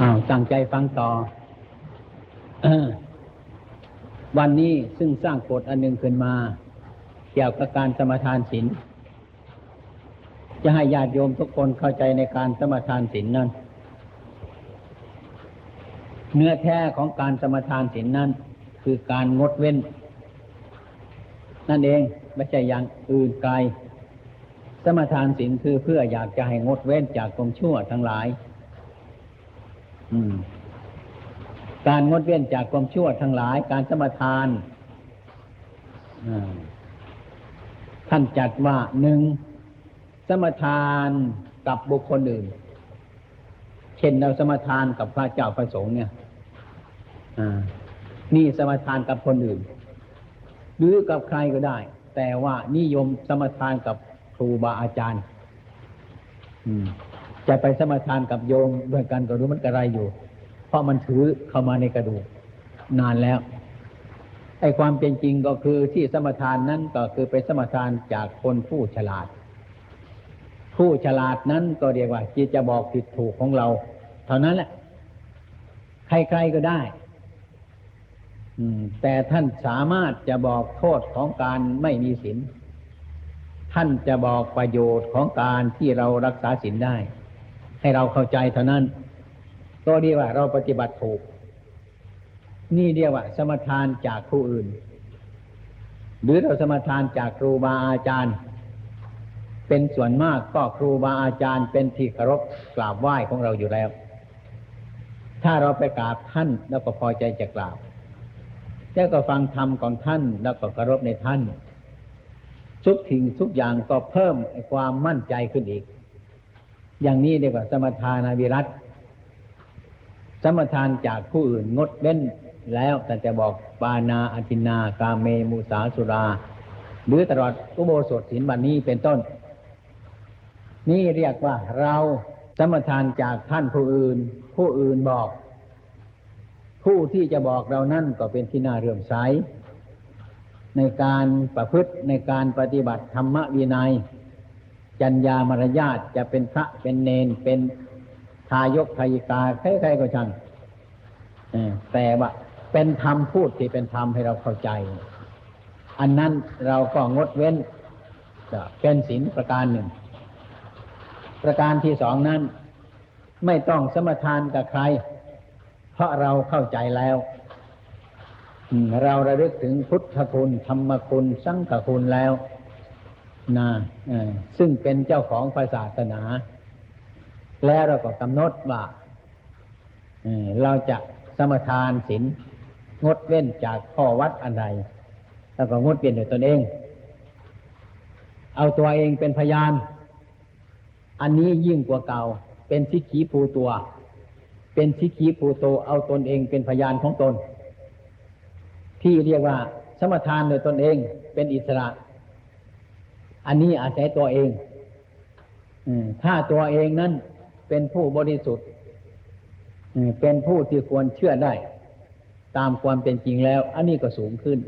อ้าวตั้งใจฟังต่อวันนี้ซึ่งสร้างกฎอันหนึ่งขึ้นมา เกี่ยวกับการสมทานศีลจะให้ญาติโยมทุกคนเข้าใจในการสมทานศีลนั้น เนื้อแท้ของการสมทานศีลนั้น คือการงดเว้น นั่นเองไม่ใช่อย่างอื่นไกล สมทานศีลคือเพื่ออยากจะให้งดเว้นจากกรมชั่วทั้งหลาย การงดเว้นจากความชั่วทั้งหลาย การสมทานท่านจัดว่าหนึ่งสมทานกับบุคคลอื่น เช่นเราสมทานกับพระเจ้าพระสงฆ์เนี่ยนี่สมทานกับคนอื่น หรือกับใครก็ได้ แต่ว่านิยมสมทานกับครูบาอาจารย์ จะไปสมทานกับโยมด้วยกันก็รู้มันกระไรอยู่ เพราะมันถือเข้ามาในกระดูกนานแล้วไอ้ความเป็นจริงก็คือที่สมทานนั้นก็คือไปสมทานจากคนผู้ฉลาด ผู้ฉลาดนั้นก็เรียกว่าจิตจะบอกผิดถูกของเรา เท่านั้นแหละ ใครๆก็ได้แต่ท่านสามารถจะบอกโทษของการไม่มีศีลท่านจะบอกประโยชน์ของการที่เรารักษาศีลได้ ให้เราเข้าใจเท่านั้นก็เรียกว่าเราปฏิบัติถูก นี่เรียกว่า สมทานจากผู้อื่น หรือเราสมทานจากครูบาอาจารย์ เป็นส่วนมากก็ครูบาอาจารย์เป็นที่เคารพกราบไหว้ของเราอยู่แล้ว ถ้าเราไปกราบท่านแล้วก็พอใจจะกราบแล้วก็ฟังธรรมของท่านแล้วก็เคารพในท่านทุกทิ้งทุกอย่างก็เพิ่มความมั่นใจขึ้นอีก อย่างนี้เรียกว่าสมทานาวิรัตสมทานจากผู้อื่นงดเว้นแล้วแต่จะบอกปานาอธินากาเมมุสาสุรา หรือตลอดอุโบสถศีลบันนี้เป็นต้น นี่เรียกว่าเราสมทานจากท่านผู้อื่น ผู้อื่นบอก ผู้ที่จะบอกเรานั่นก็เป็นที่น่าเรื่มใสในการประพฤติในการปฏิบัติธรรมวินัย จัญญามารยาทจะเป็นพระเป็นเนนเป็นทายกทายิกาใครๆก็ช่างแต่ว่าเป็นธรรมพูดที่เป็นธรรมให้เราเข้าใจ อันนั้นเราก็งดเว้นจะเป็นศีลประการหนึ่ง ประการที่สองนั้น ไม่ต้องสมทานกับใคร เพราะเราเข้าใจแล้วเราระลึกถึงพุทธคุณธรรมคุณ สังฆคุณแล้ว นะซึ่งเป็นเจ้าของศาสนา แล้วเราก็กำหนดว่าเราจะสมทานศีลงดเว้นจากข้อวัดอันใดแล้วก็งดเว้นโดยตนเอง เอาตัวเองเป็นพยาน อันนี้ยิ่งกว่าเก่า เป็นสิขีภูตัว เป็นทิกีปูโตเอาตนเองเป็นพยานของตน ที่เรียกว่าสมทานโดยตนเองเป็นอิสระ อันนี้อาศัยตัวเองถ้าตัวเองนั้นเป็นผู้บริสุทธิ์เป็นผู้ที่ควรเชื่อได้ ตามความเป็นจริงแล้ว อันนี้ก็สูงขึ้น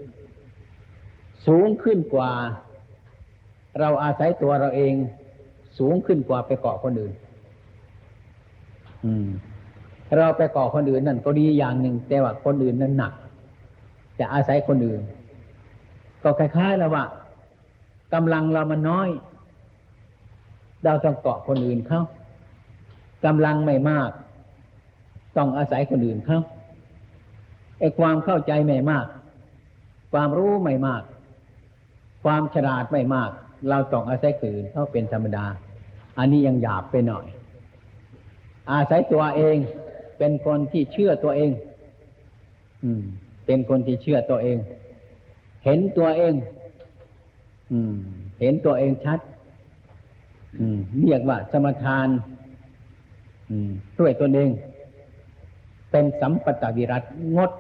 สูงขึ้นกว่า เราอาศัยตัวเราเอง สูงขึ้นกว่าไปเกาะคนอื่นเราไปเก่อคนอื่นนั่นก็ดีอย่างหนึ่ง แต่ว่าคนอื่นนั้นหนัก จะอาศัยคนอื่น ก็คล้ายๆแล้วว่า กำลังเรามันน้อย เราต้องเกาะคนอื่นเขากำลังไม่มาก ต้องอาศัยคนอื่นเขาไอ้ความเข้าใจไม่มาก ความรู้ไม่มาก ความฉลาดไม่มาก เราต้องอาศัยคนอื่นเขาเป็นธรรมดา อันนี้ยังหยาบไปหน่อย อาศัยตัวเองเป็นคนที่เชื่อตัวเอง อืม เป็นคนที่เชื่อตัวเอง เห็นตัวเอง เห็นตัวเองชัดเรียกว่าสมทานด้วยตนเอง เป็นสัมปตวิรัตงด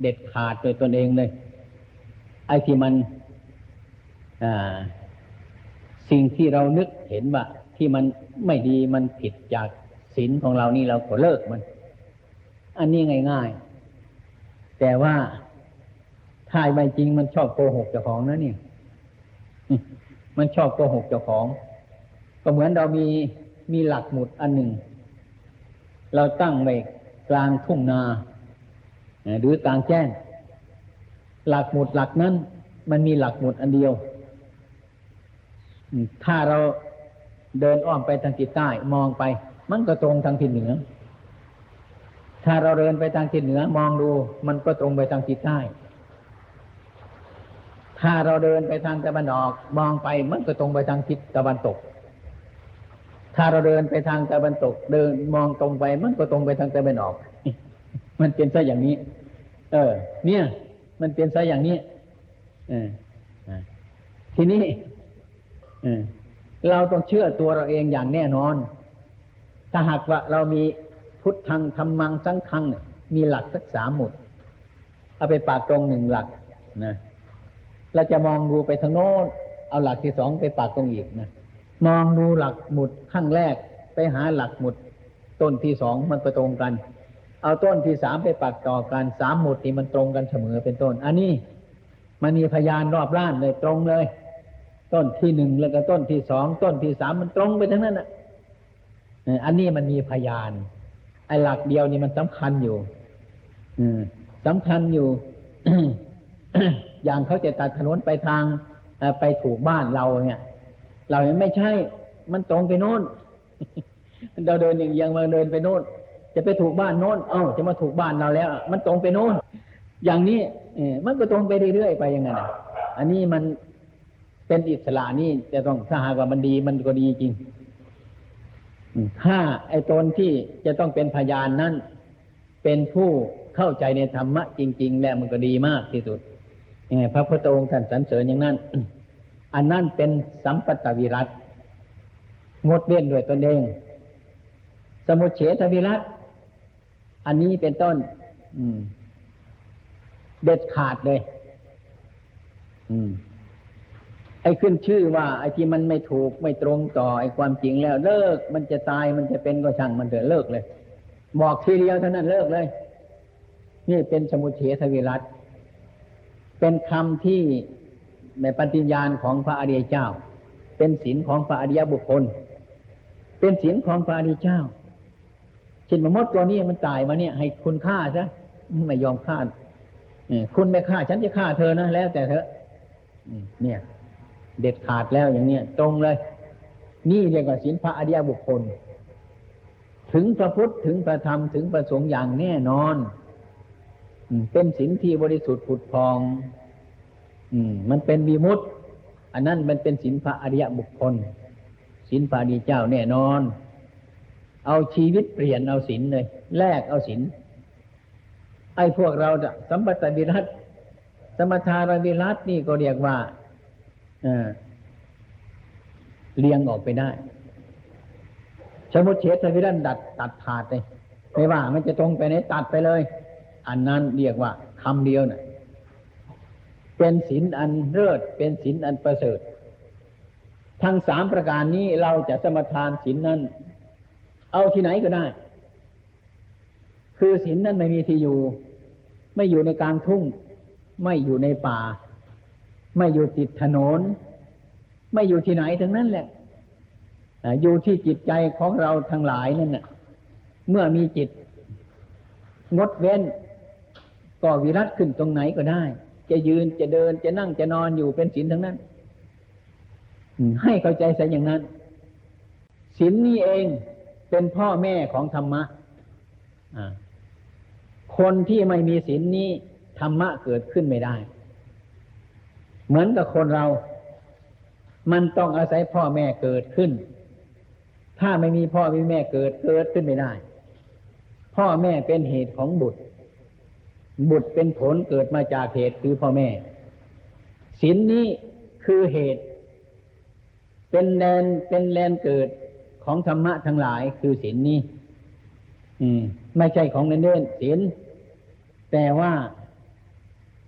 เด็ดขาดโดยตนเองเลย ไอ้ที่มันสิ่งที่เรานึกเห็นว่าที่มันไม่ดีมันผิดจากศีลของเรานี่เราก็เลิกมัน อันนี้ง่าย ๆ แต่ว่าถ้าไม่จริงมันชอบโกหกเจ้าของนะเนี่ย มันชอบโกหกเจ้าของ ก็เหมือนเรามีมีหลักหมุดอันหนึ่ง เราตั้งไว้กลางทุ่งนาหรือกลางแจ้ง หลักหมุดหลักนั้น มันมีหลักหมุดอันเดียว ถ้าเราเดินอ้อมไปทางทิศใต้มองไป มันก็ตรงทางทิศเหนือ ถ้าเราเดินไปทางทิศเหนือ มองดู มันก็ตรงไปทางทิศใต้ ถ้าเราเดินไปทางตะวันออก มองไปมันก็ตรงไปทางทิศตะวันตก ถ้าเราเดินไปทางตะวันตก เดินมองตรงไป มันก็ตรงไปทางตะวันออก มันเป็นซะอย่างนี้ เออ เนี่ย มันเป็นซะอย่างนี้ เอออ่าทีนี้เออเราต้องเชื่อตัวเราเองอย่างแน่นอน ถ้าหากว่าเรามีพุทธังธรรมังสังฆังมีหลักสักสามหมุด เอาไปปากตรงหนึ่งหลักนะ เราจะมองดูไปทางโน้นเอาหลักที่สองไปปากตรงอีกนะมองดูหลักหมุดข้างแรกไปหาหลักหมุด ต้นที่สองมันไปตรงกัน เอาต้นที่สามไปปักต่อกันสามหมุดนี่มันตรงกันเสมอเป็นต้น อันนี้มันมีพยานรอบล้านเลยตรงเลย ต้นที่หนึ่งแล้วก็ต้นที่สองต้นที่สามมันตรงไปทั้งนั้นอะอันนี้มันมีพยานไอ้หลักเดียวนี่มันสำคัญอยู่ อืมสำคัญอยู่ อย่างเขาจะตัดถนนไปทางไปถูกบ้านเราเนี่ย เราเนี่ยไม่ใช่มันตรงไปโน่นเราเดินอย่างยังมาเดินไปโน่นจะไปถูกบ้านโน้นเอ้าจะมาถูกบ้านเราแล้ว มันตรงไปโน้นอย่างนี้เอมันก็ตรงไปเรื่อยๆไปอย่างนั้นอันนี้มันเป็นอิสระนี่จะต้องถ้าหากว่ามันดีมันก็ดีจริงถ้าไอ้ตนที่จะต้องเป็นพยานนั้น เป็นผู้เข้าใจในธรรมะจริง ๆ แล้วมันก็ดีมากที่สุด ยังไงพระพุทธองค์ท่านสรรเสริญอย่างนั้น อันนั้นเป็นสัมปตวิรัตงดเว้นด้วยตนเอง สมุเฉทวิรัตอันนี้เป็นต้นเด็ดขาดเลยอไอ้ขึ้นชื่อว่า ไอ้ที่มันไม่ถูกไม่ตรงต่อไอ้ความจริงแล้ว เลิกมันจะตายมันจะเป็นก็ช่างมันเถอะเลิกเลย บอกทีเดียวเท่านั้นเลิกเลย นี่เป็นสมุเฉทวิรัต เป็นคำที่ในปฏิญญาณของพระอริยเจ้า เป็นศีลของพระอริยบุคคล เป็นศีลของพระอริยเจ้าเช่นมมดตัวนี้มันตายมาเนี่ย ให้คุณฆ่าซะไม่ยอมฆ่าคุณไม่ฆ่าฉันจะฆ่าเธอนะแล้วแต่เธอเนี่ย เด็ดขาดแล้วอย่างเนี้ยตรงเลย นี่เรียกว่าศีลพระอริยบุคคล ถึงพระพุทธถึงพระธรรมถึงพระสงฆ์อย่างแน่นอน เป็นศีลที่บริสุทธิ์ผุดพอง อืม มันเป็นวีมุตอันนั้นมันเป็นศีลพระอริยบุคคลศีลพระอริยเจ้าแน่นอน เอาชีวิตเปลี่ยนเอาศีลเลย แลกเอาศีลไอ้พวกเราจะสัมปตวิรัตสมทารวิรัตนี่ก็เรียกว่าเลี้ยงออกไปได้สมุเฉทวิรัตดัดตัดขาดเลยไม่ว่า มันจะตรงไปไหนตัดไปเลย อันนั้นเรียกว่าคำเดียวน่ะเป็นศีลอันเลิศเป็นศีลอันประเสริฐ ทั้งสามประการนี้เราจะสมทานศีลนั้น เอาที่ไหนก็ได้ คือศีลนั้นไม่มีที่อยู่ ไม่อยู่ในกลางทุ่ง ไม่อยู่ในป่า ไม่อยู่ติดถนน ไม่อยู่ที่ไหนทั้งนั้นแหละอ่าอยู่ที่จิตใจของเราทั้งหลายนั่นน่ะ เมื่อมีจิตงดเว้น ก็วิรัตขึ้นตรงไหนก็ได้ จะยืนจะเดินจะนั่งจะนอนอยู่เป็นศีลทั้งนั้นให้เข้าใจซะอย่างนั้นศีลนี้เองเป็นพ่อแม่ของธรรมะคนที่ไม่มีศีลนี้ธรรมะเกิดขึ้นไม่ได้ เหมือนกับคนเรา มันต้องอาศัยพ่อแม่เกิดขึ้น ถ้าไม่มีพ่อไม่มีแม่เกิดเกิดขึ้นไม่ได้ พ่อแม่เป็นเหตุของบุตร บุตรเป็นผลเกิดมาจากเหตุคือพ่อแม่ศีลนนี้คือเหตุ เป็นแลนเป็นแลนเกิดของธรรมะทั้งหลายคือศีลนนี้ อืม ไม่ใช่ของเล่นเล่นศีลแต่ว่า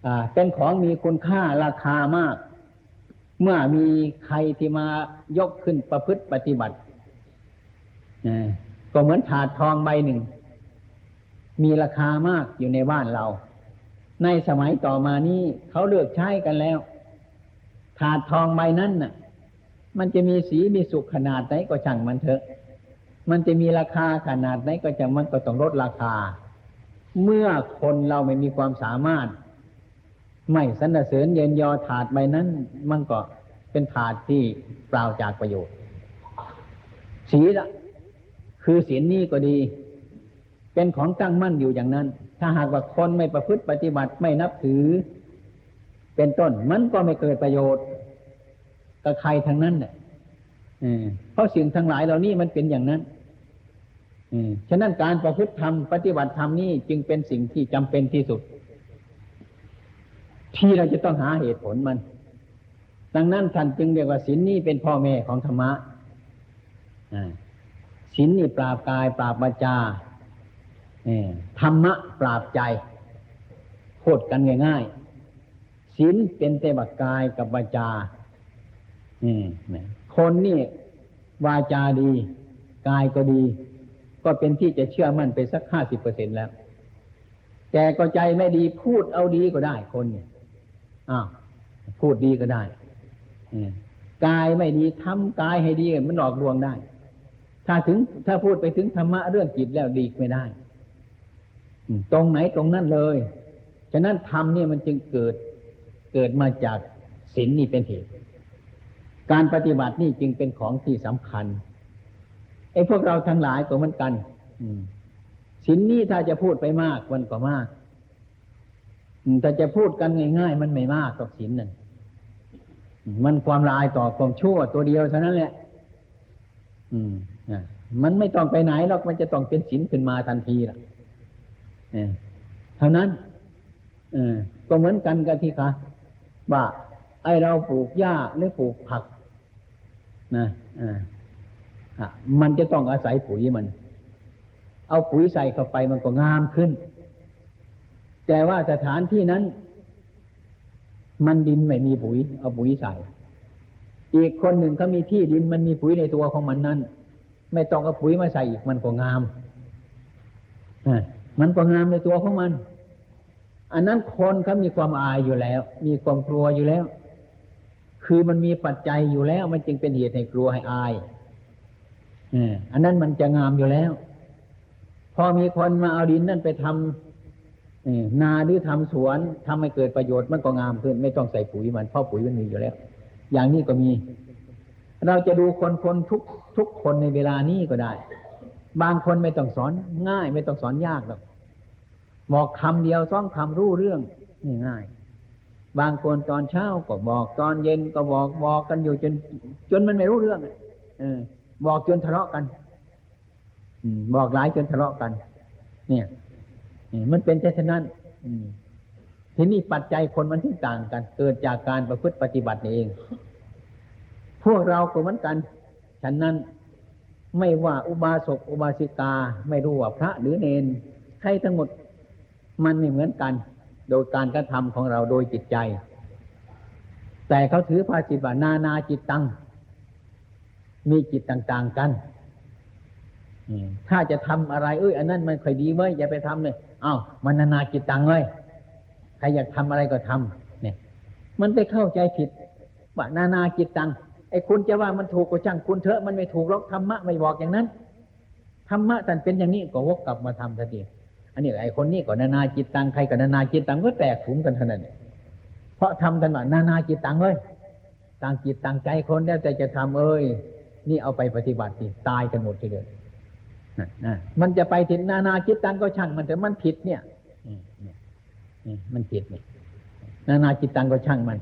อ่าเป็นของมีคุณค่าราคามาก เมื่อมีใครที่มายกขึ้นประพฤติปฏิบัติก็เหมือนถาดทองใบหนึ่ง มีราคามากอยู่ในบ้านเรา ในสมัยต่อมานี้เขาเลือกใช้กันแล้ว ถาดทองใบนั้นน่ะ มันจะมีสีมีสุขขนาดไหนก็ช่างมันเถอะ มันจะมีราคาขนาดไหนก็จะมันก็ต้องลดราคา เมื่อคนเราไม่มีความสามารถ ไม่สรรเสริญเยินยอถาดใบนั้น มันก็เป็นถาดที่เปล่าจากประโยชน์ศีละคือศีลนี้ก็ดี เป็นของตั้งมั่นอยู่อย่างนั้น ถ้าหากว่าคนไม่ประพฤติปฏิบัติไม่นับถือ เป็นต้นมันก็ไม่เกิดประโยชน์กับใครทั้งนั้นเนี่ยเพราะสิ่งทั้งหลายเหล่านี้มันเป็นอย่างนั้นฉะนั้นการประพฤติธรรมปฏิบัติธรรมนี่จึงเป็นสิ่งที่จำเป็นที่สุด ที่เราจะต้องหาเหตุผลมัน ดังนั้นท่านจึงเรียกว่าศีลนี้เป็นพ่อแม่ของธรรมะศีลนี่ปราบกายปราบวาจา ธรรมะปราบใจพูดกันง่ายๆศีลเป็นเตบกกายกับวาจาคนนี่วาจาดี กายก็ดี ก็เป็นที่จะเชื่อมั่นไปสักห้าสิบเปอร์เซ็นแล้ว แต่ก็ใจไม่ดีพูดเอาดีก็ได้คนเนี่ยอ้าวพูดดีก็ได้กายไม่ดีทำกายให้ดีมันหลอกลวงได้ ถ้าถึงถ้าพูดไปถึงธรรมะเรื่องจิตแล้วดีไม่ได้ ตรงไหนตรงนั้นเลย ฉะนั้นธรรมเนี่ยมันจึงเกิดเกิดมาจากศีลนี่เป็นเหตุ การปฏิบัตินี่จึงเป็นของที่สำคัญไอ้พวกเราทั้งหลายก็เหมือนกันศีลนี้ถ้าจะพูดไปมากมันก็มากแต่จะพูดกันง่าย ๆ มันไม่มากต่อศีลนั่นมันความลายต่อความชั่วตัวเดียวเท่านั้นแหละ อืมมันไม่ต้องไปไหนหรอกมันจะต้องเป็นศีลขึ้นมาทันทีล่ะ เท่านั้นก็เหมือนกันกับที่ค่ะว่าไอเราปลูกหญ้าหรือปลูกผักนะมันจะต้องอาศัยปุ๋ยมัน เอาปุ๋ยใส่เข้าไปมันก็งามขึ้น แต่ว่าสถานที่นั้น มันดินไม่มีปุ๋ย เอาปุ๋ยใส่ อีกคนหนึ่งเขามีที่ดินมันมีปุ๋ยในตัวของมันนั้น ไม่ต้องเอาปุ๋ยมาใส่อีกมันก็งาม มันก็งามในตัวของมัน อันนั้นคนเขามีความอายอยู่แล้ว มีความกลัวอยู่แล้ว คือมันมีปัจจัยอยู่แล้ว มันจึงเป็นเหตุให้กลัวให้อายอันนั้นมันจะงามอยู่แล้ว พอมีคนมาเอาดินนั่นไปทำนาหรือทำสวนทำให้เกิดประโยชน์มันก็งามขึ้น ไม่ต้องใส่ปุ๋ยมันเพราะปุ๋ยมันมีอยู่แล้ว อย่างนี้ก็มี เราจะดูคนคนทุกทุกคนในเวลานี้ก็ได้ บางคนไม่ต้องสอนง่าย ไม่ต้องสอนยากหรอกบอกคำเดียวสองคำรู้เรื่องง่ายบางคนตอนเช้าก็บอกตอนเย็นก็บอกบอกกันอยู่จน จนมันไม่รู้เรื่องเออ บอกจนทะเลาะกันบอกหลายจนทะเลาะกัน เนี่ยมันเป็นเช่นนั้นทีนี้ปัจจัยคนมันที่ต่างกัน เกิดจากการประพฤติปฏิบัติเอง พวกเราก็เหมือนกัน ฉะนั้น ไม่ว่าอุบาสกอุบาสิกา ไม่รู้ว่าพระหรือเนนใครทั้งหมดมันไม่เหมือนกัน โดยการกระทำของเราโดยจิตใจ แต่เขาถือภาษิตว่านานาจิตตัง มีจิตต่างๆกันถ้าจะทำอะไรเอ้ยอันนั้นมันค่อยดีเว้ยอย่าไปทำเลยอ้าวมันนานาจิตตังเลยใครอยากทำอะไรก็ทำเนี่ย มันไปเข้าใจผิดว่านานาจิตตัง อ้คุณจะว่ามันถูกก็ช่างคุณเถอะมันไม่ถูกหรอกธรรมะไม่บอกอย่างนั้นธรรมะท่านเป็นอย่างนี้ก็วกกลับมาทำทันทีอันนี้ไอ้คนนี้ก็นานาจิตตังใครก็นานาจิตตังก็แตกขุมกันเท่านั้นเพราะทำกันว่านานาจิตตังเลยต่างจิตต่างใจคนแล้วแต่จะทำเอ้ย นี่เอาไปปฏิบัติสิตายกันหมดทีเดียวมันจะไปถึงนานาจิตตังก็ช่างมันแต่มันผิดเนี่ยมันผิดเนี่ยนานาจิตตังก็ช่างมัน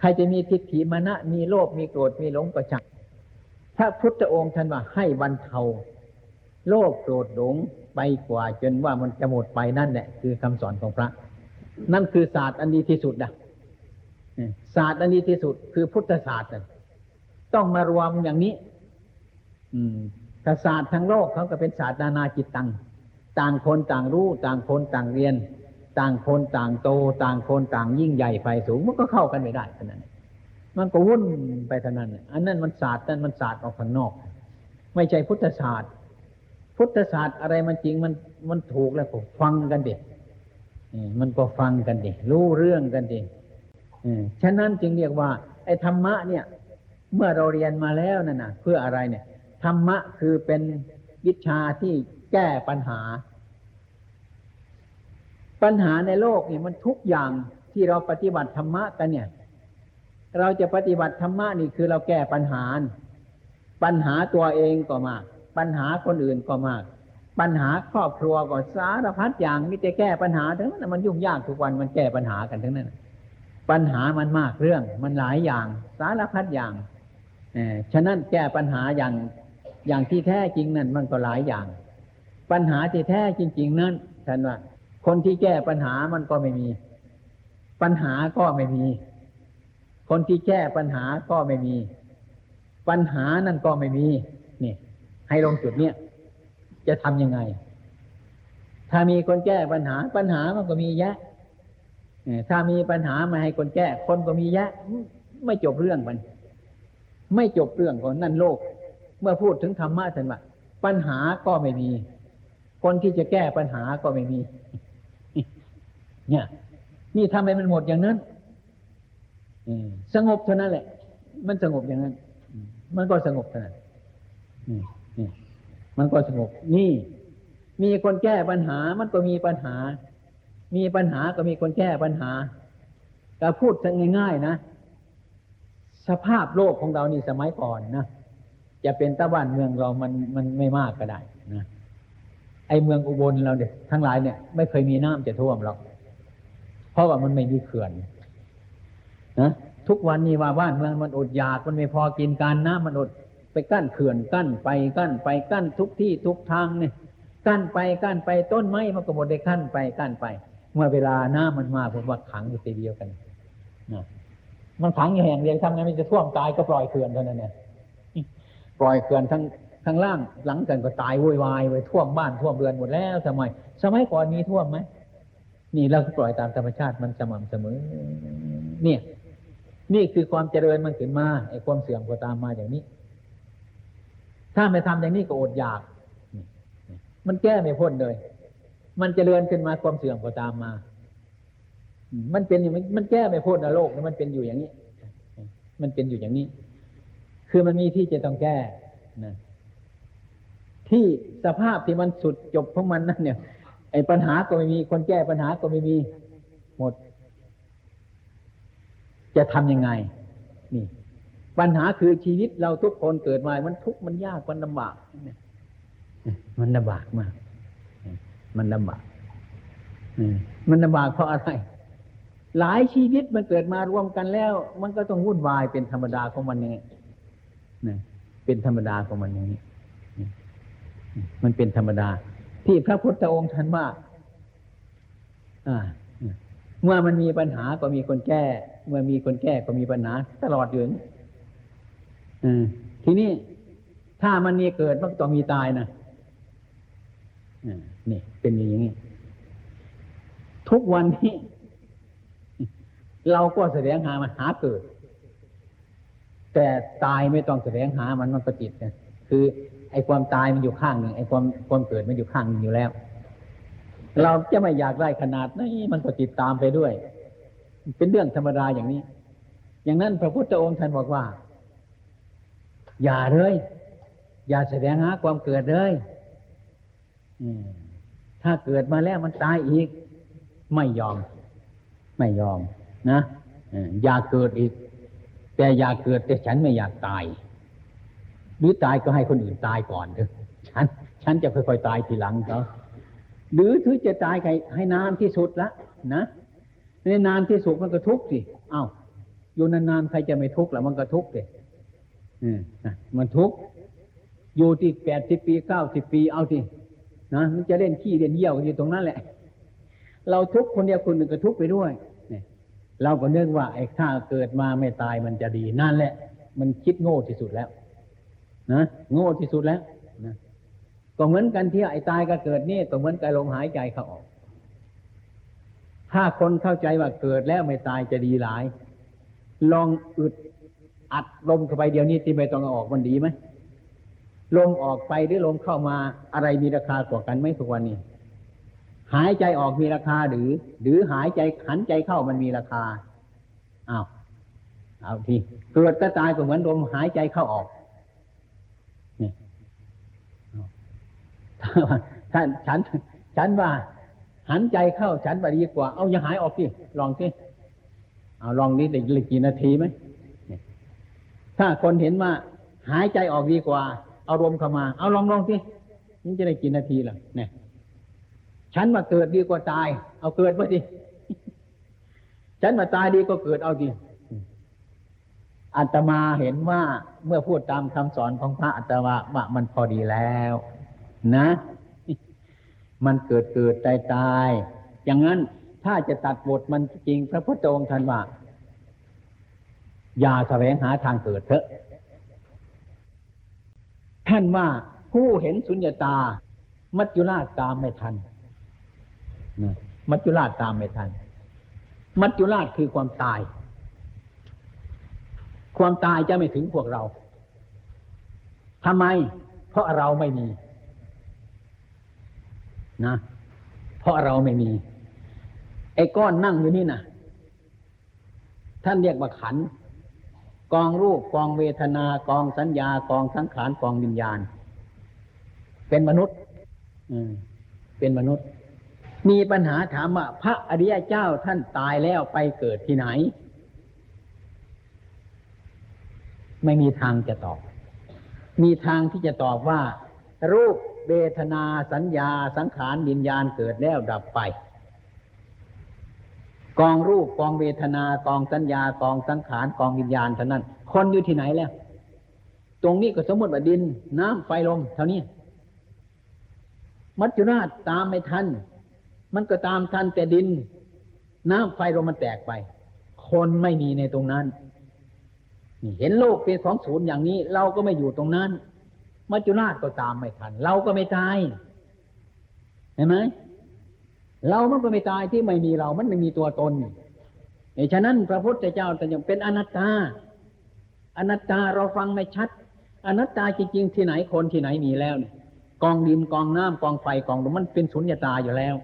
ใครจะมีทิฏฐิมานะมีโลภมีโกรธมีหลงก็ช่างพระพุทธองค์ท่านว่าให้บรรเทาโลภโกรธหลงไปกว่าจนว่ามันจะหมดไปนั่นแหละคือคำสอนของพระ นั่นคือศาสตร์อันดีที่สุดนะศาสตร์อันดีที่สุดคือพุทธศาสตร์ต้องมารวมอย่างนี้ อืมถ้าศาสตร์ทั้งโลกเขาก็เป็นศาสตร์นานาจิตตัง ต่างคนต่างรู้ต่างคนต่างเรียน ต่างคนต่างโต ต่างคนต่างยิ่งใหญ่ไฟสูงมันก็เข้ากันไม่ได้เท่านั้นมันก็วุ่นไปเท่านั้นอันนั้นมันศาสตร์นั่นมันศาสตร์ออกข้างนอก ไม่ใช่พุทธศาสตร์ พุทธศาสตร์อะไรมันจริงมันมันถูกแล้วก็ฟังกันดิมันก็ฟังกันดิรู้เรื่องกันดิฉะนั้นจึงเรียกว่า ไอ้ธรรมะเนี่ย เมื่อเราเรียนมาแล้วนั่นนะเพื่ออะไรเนี่ย ธรรมะคือเป็นวิชาที่แก้ปัญหา ปัญหาในโลกเนี่ยมันทุกอย่างที่เราปฏิบัติธรรมะกันเนี่ย เราจะปฏิบัติธรรมะนี่คือเราแก้ปัญหา ปัญหาตัวเองก็มาก ปัญหาคนอื่นก็มาก ปัญหาครอบครัวก็สารพัดอย่างมีแต่แก้ปัญหาทั้งนั้นมันยุ่งยากทุกวันมันแก้ปัญหากันทั้งนั้นปัญหามันมากเรื่องมันหลายอย่าง สารพัดอย่างเอฉะนั้นแก้ปัญหาอย่างอย่างที่แท้จริงนั่นมันก็หลายอย่าง ปัญหาที่แท้จริง ๆ นั่นท่านว่า คนที่แก้ปัญหามันก็ไม่มี ปัญหาก็ไม่มี คนที่แก้ปัญหาก็ไม่มี ปัญหานั่นก็ไม่มีนี่ให้ลงจุดเนี้ยจะทำยังไง ถ้ามีคนแก้ปัญหา ปัญหามันก็มีแยะเอ่อถ้ามีปัญหามาให้คนแก้ คนก็มีแยะ ไม่จบเรื่องมัน ไม่จบเรื่องของนั่นโลก เมื่อพูดถึงธรรมะท่านว่าปัญหาก็ไม่มี คนที่จะแก้ปัญหาก็ไม่มี เนี่ย นี่ทำให้มันหมดอย่างนั้นสงบเท่านั้นแหละ มันสงบอย่างนั้น มันก็สงบเท่านั้นมันก็สงบ นี่ มีคนแก้ปัญหา มันก็มีปัญหา มีปัญหาก็มีคนแก้ปัญหาแต่พูดง่ายๆนะสภาพโลกของเรานี่สมัยก่อนนะจะเป็นตะวันเมืองเรามันมันไม่มากก็ได้นะไอเมืองอุบลเราเนี่ยทั้งหลายเนี่ย ไม่เคยมีน้ำจะท่วมหรอก ราะว่ามันไม่มีเขื่อนนะทุกวันนี้ว่าบ้านเมืองมันอดอยากมันไม่พอกินการน้ำมันอดไปกั้นเขื่อนกั้นไปกั้นไปกั้นทุกที่ทุกทางเนี่ยกั้นไปกั้นไปต้นไม้มันก็หมดได้กั้นไปกั้นไป เมื่อเวลาน้ำมันมาผมว่าขังอยู่ทีเดียวกันนะมันขังอยู่แห่งเดียวทำไงมันจะท่วมตายก็ปล่อยเขื่อนเท่านั้นเนี่ยปล่อยเขื่อนทั้งทั้งล่างหลังกันก็ตายวุ่นวายไปท่วมบ้านท่วมเรือนหมดแล้วสมัยสมัยก่อนมีท่วมไหม นี่เราปล่อยตามธรรมชาติมันสม่ำเสมอ เนี่ย นี่คือความเจริญมันขึ้นมาไอ้ความเสื่อมก็ตามมาอย่างนี้ ถ้าไม่ทำอย่างนี้ก็อดอยาก มันแก้ไม่พ้นเลย มันเจริญขึ้นมาความเสื่อมก็ตามมา มันเป็นอย่างมันแก้ไม่พ้นนะโลกมันเป็นอยู่อย่างนี้ มันเป็นอยู่อย่างนี้ คือมันมีที่จะต้องแก้นะที่สภาพที่มันสุดจบของมันนั่นเนี่ย ไอ้ปัญหาก็ไม่มี คนแก้ปัญหาก็ไม่มี หมด จะทำยังไง นี่ ปัญหาคือชีวิตเราทุกคนเกิดมา มันทุกข์มันยากมันลำบากมันลำบากมาก มันลำบากมันลำบากเพราะอะไร หลายชีวิตมันเกิดมารวมกันแล้ว มันก็ต้องวุ่นวายเป็นธรรมดาของมันองนี้นะเป็นธรรมดาของมันอย่างนี้มันเป็นธรรมดา ที่พระพุทธองค์ท่านว่าเมื่อมันมีปัญหาก็มีคนแก้ เมื่อมีคนแก้ก็มีปัญหาตลอดอยู่ทีนี้ถ้ามันมีเกิดมันต้องมีตายนะนี่เป็นอย่างนี้ ทุกวันนี้ เราก็แสดงหามันหาเกิด แต่ตายไม่ต้องแสดงหามันมันก็ติดนะคือ ไอ้ความตายมันอยู่ข้างหนึ่งไอ้ความความเกิดมันอยู่ข้างหนึ่งอยู่แล้ว เราจะไม่อยากได้ขนาดนี้มันก็ติดตามไปด้วย เป็นเรื่องธรรมดาอย่างนี้ อย่างนั้นพระพุทธองค์ท่านบอกว่า อย่าเลย อย่าแสดงหาความเกิดเลยถ้าเกิดมาแล้วมันตายอีก ไม่ยอม ไม่ยอม นะอย่าเกิดอีก แต่อย่าเกิดแต่ฉันไม่อยากตาย หรือตายก็ให้คนอื่นตายก่อนเถอะฉัน ฉันจะค่อยๆตายทีหลังเขาหรือถือจะตายให้ให้นานที่สุดละนะในนานที่สุดมันก็ทุกข์สิเอ้าอยู่นานๆใครจะไม่ทุกข์ล่ะมันก็ทุกข์เลยมันทุกข์อยู่ที่แปดสิบปีเก้าสิบปีเอาที่นะมันจะเล่นขี้เล่นเยี่ยวอยู่ตรงนั้นแหละ เราทุกคนเดียวคนหนึ่งก็ทุกไปด้วยเนี่ยเราก็นึกว่าไอ้ถ้าเกิดมาไม่ตายมันจะดีนั่นแหละ มันคิดโง่ที่สุดแล้ว นะโง่ที่สุดแล้วนะก็เหมือนกันที่ไอ้ตายก็เกิดนี่ก็เหมือนกับลมหายใจเขาออก ถ้าคนเข้าใจว่าเกิดแล้วไม่ตายจะดีหลาย ลองอึดอัดลมเข้าไปเดี๋ยวนี้ที่ไม่ต้องออกมันดีไหมลมออกไปหรือลมเข้ามาอะไรมีราคากว่ากันไหมทุกวันนี้ หายใจออกมีราคาหรือ หรือหายใจหันใจเข้ามันมีราคาอ้าวเอาทีเกิดก็ตายก็เหมือนลมหายใจเข้าออก นี่ถ้าฉัน ฉันว่า หันใจเข้าฉันไปดีกว่า เอาอย่าหายออกสิลองสิเอาลองนี้ได้กี่นาทีไหมถ้าคนเห็นว่า หายใจออกดีกว่า เอาลมเข้ามา เอาลองลองสินี่จะได้กี่นาทีล่ะเนี่ยฉันมาเกิดดีกว่าตาย เอาเกิดมาสิฉันมาตายดีก็เกิดเอาดิอัตมาเห็นว่าเมื่อพูดตามคำสอนของพระอัตมาว่ามันพอดีแล้ว นะ มันเกิดเกิดตายตาย อย่างนั้นถ้าจะตัดบทมันจริงพระพุทธองค์ท่านว่า อย่าแสวงหาทางเกิดเถอะ ท่านว่าผู้เห็นสุญญตา มัจจุราชตามไม่ทันมัจจุราชตามไม่ทัน มัจจุราชคือความตาย ความตายจะไม่ถึงพวกเราทำไม เพราะเราไม่มี นะ เพราะเราไม่มี ไอ้ก้อนนั่งอยู่นี่นะท่านเรียกว่าขัน กองรูปกองเวทนากองสัญญากองสังขารกองวิญญาณ เป็นมนุษย์อืมเป็นมนุษย์ มีปัญหาถามว่าพระอริยเจ้าท่านตายแล้วไปเกิดที่ไหน ไม่มีทางจะตอบ มีทางที่จะตอบว่า รูป เวทนาสัญญาสังขารวิญญาณเกิดแล้วดับไป กองรูปกองเวทนากองสัญญากองสังขารกองวิญญาณเท่านั้น คนอยู่ที่ไหนแล้ว ตรงนี้ก็สมมติว่าดิน น้ำไฟลมเท่านี้ มัจจุราชตามไม่ทัน มันก็ตามทันแต่ดิน น้ำไฟลมมันแตกไป คนไม่มีในตรงนั้นเห็นโลกเป็นของศูนย์อย่างนี้ เราก็ไม่อยู่ตรงนั้น มัจจุราชก็ตามไม่ทัน เราก็ไม่ตาย เห็นไหมเรามันก็ไม่ตายที่ไม่มีเรา มันไม่มีตัวตนเฉะนั้นพระพุทธเจ้าแต่ยังเป็นอนัตตา อนัตตาเราฟังไม่ชัด อนัตตาจริงๆที่ไหนคนที่ไหนมีแล้วเนี่ยกองดินกองน้ำกองไฟกองลมมันเป็นสุญญตาอยู่แล้ว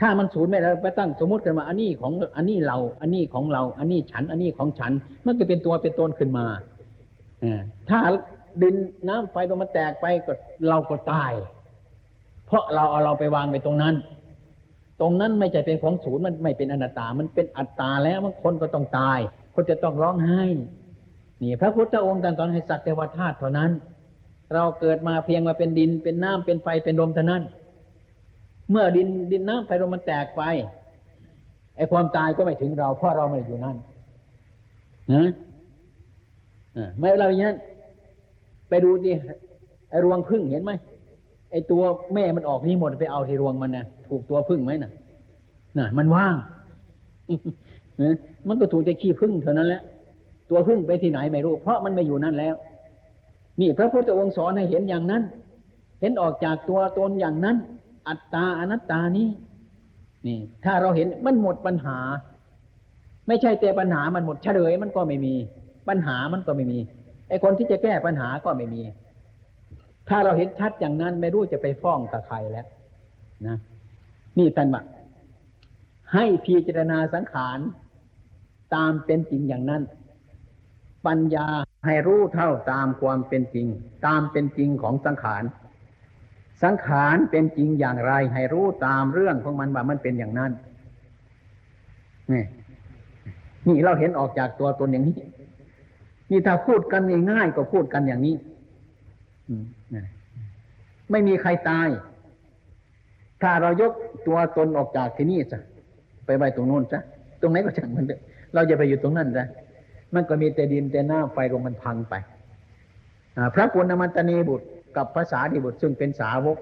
ถ้ามันศูนย์ไม่แล้วไปตั้งสมมติกันมาอันนี้ของอันนี้เรา อันนี้ของเรา อันนี้ฉัน อันนี้ของฉัน มันก็เป็นตัวเป็นตนขึ้นมาถ้า ดินน้ำไฟลมมันแตกไปก็เราก็ตาย เพราะเราเอาเราไปวางไปตรงนั้น ตรงนั้นไม่ใช่เป็นของศูนย์มันไม่เป็นอนัตตา มันเป็นอัตตาแล้วมันคนก็ต้องตาย คนจะต้องร้องไห้ นี่ พระพุทธองค์ตรัสให้สักแต่ว่าธาตุเท่านั้น เราเกิดมาเพียงมาเป็นดินเป็นน้ำเป็นไฟเป็นลมเท่านั้น เมื่อดินดินน้ำไฟลมมันแตกไปไอ้ความตายก็ไม่ถึงเราเพราะเราไม่อยู่นั่นนะไม่เราอย่างนั้น ไปดูดิไอรวงพึ่งเห็นไหมไอตัวแม่มันออกนี่หมดไปเอาที่รวงมันนะถูกตัวพึ่งไหมนะน่ะ มันว่างมันก็ถูกจะขี้พึ่งเท่านั้นแหละตัวพึ่งไปที่ไหนไม่รู้ เพราะมันไม่อยู่นั่นแล้ว นี่พระพุทธองค์สอนให้เห็นอย่างนั้น เห็นออกจากตัวตนอย่างนั้น อัตตาอนัตตานี้นี่ ถ้าเราเห็นมันหมดปัญหา ไม่ใช่แต่ปัญหามันหมดเฉลยมันก็ไม่มี ปัญหามันก็ไม่มี ไอ้คนที่จะแก้ปัญหาก็ไม่มี ถ้าเราเห็นชัดอย่างนั้นไม่รู้จะไปฟ้องกับใครแล้วนะนี่ท่านบอกให้พิจารณาสังขารตามเป็นจริงอย่างนั้น ปัญญาให้รู้เท่าตามความเป็นจริง ตามเป็นจริงของสังขาร สังขารเป็นจริงอย่างไร ให้รู้ตามเรื่องของมันว่ามันเป็นอย่างนั้น นี่นี่เราเห็นออกจากตัวตนอย่างนี้ นี่ถ้าพูดกันง่ายๆก็พูดกันอย่างนี้ไม่มีใครตาย ถ้าเรายกตัวตนออกจากที่นี่ซะไปไว้ตรงโน้นซะตรงไหนก็ช่างมันเถอะเราจะไปอยู่ตรงนั้นซะมันก็มีแต่ดินแต่หน้ำไฟลมมันพังไปพระปุณณมันตนีบุตรกับภาษาดีบุตรซึ่งเป็นสาวก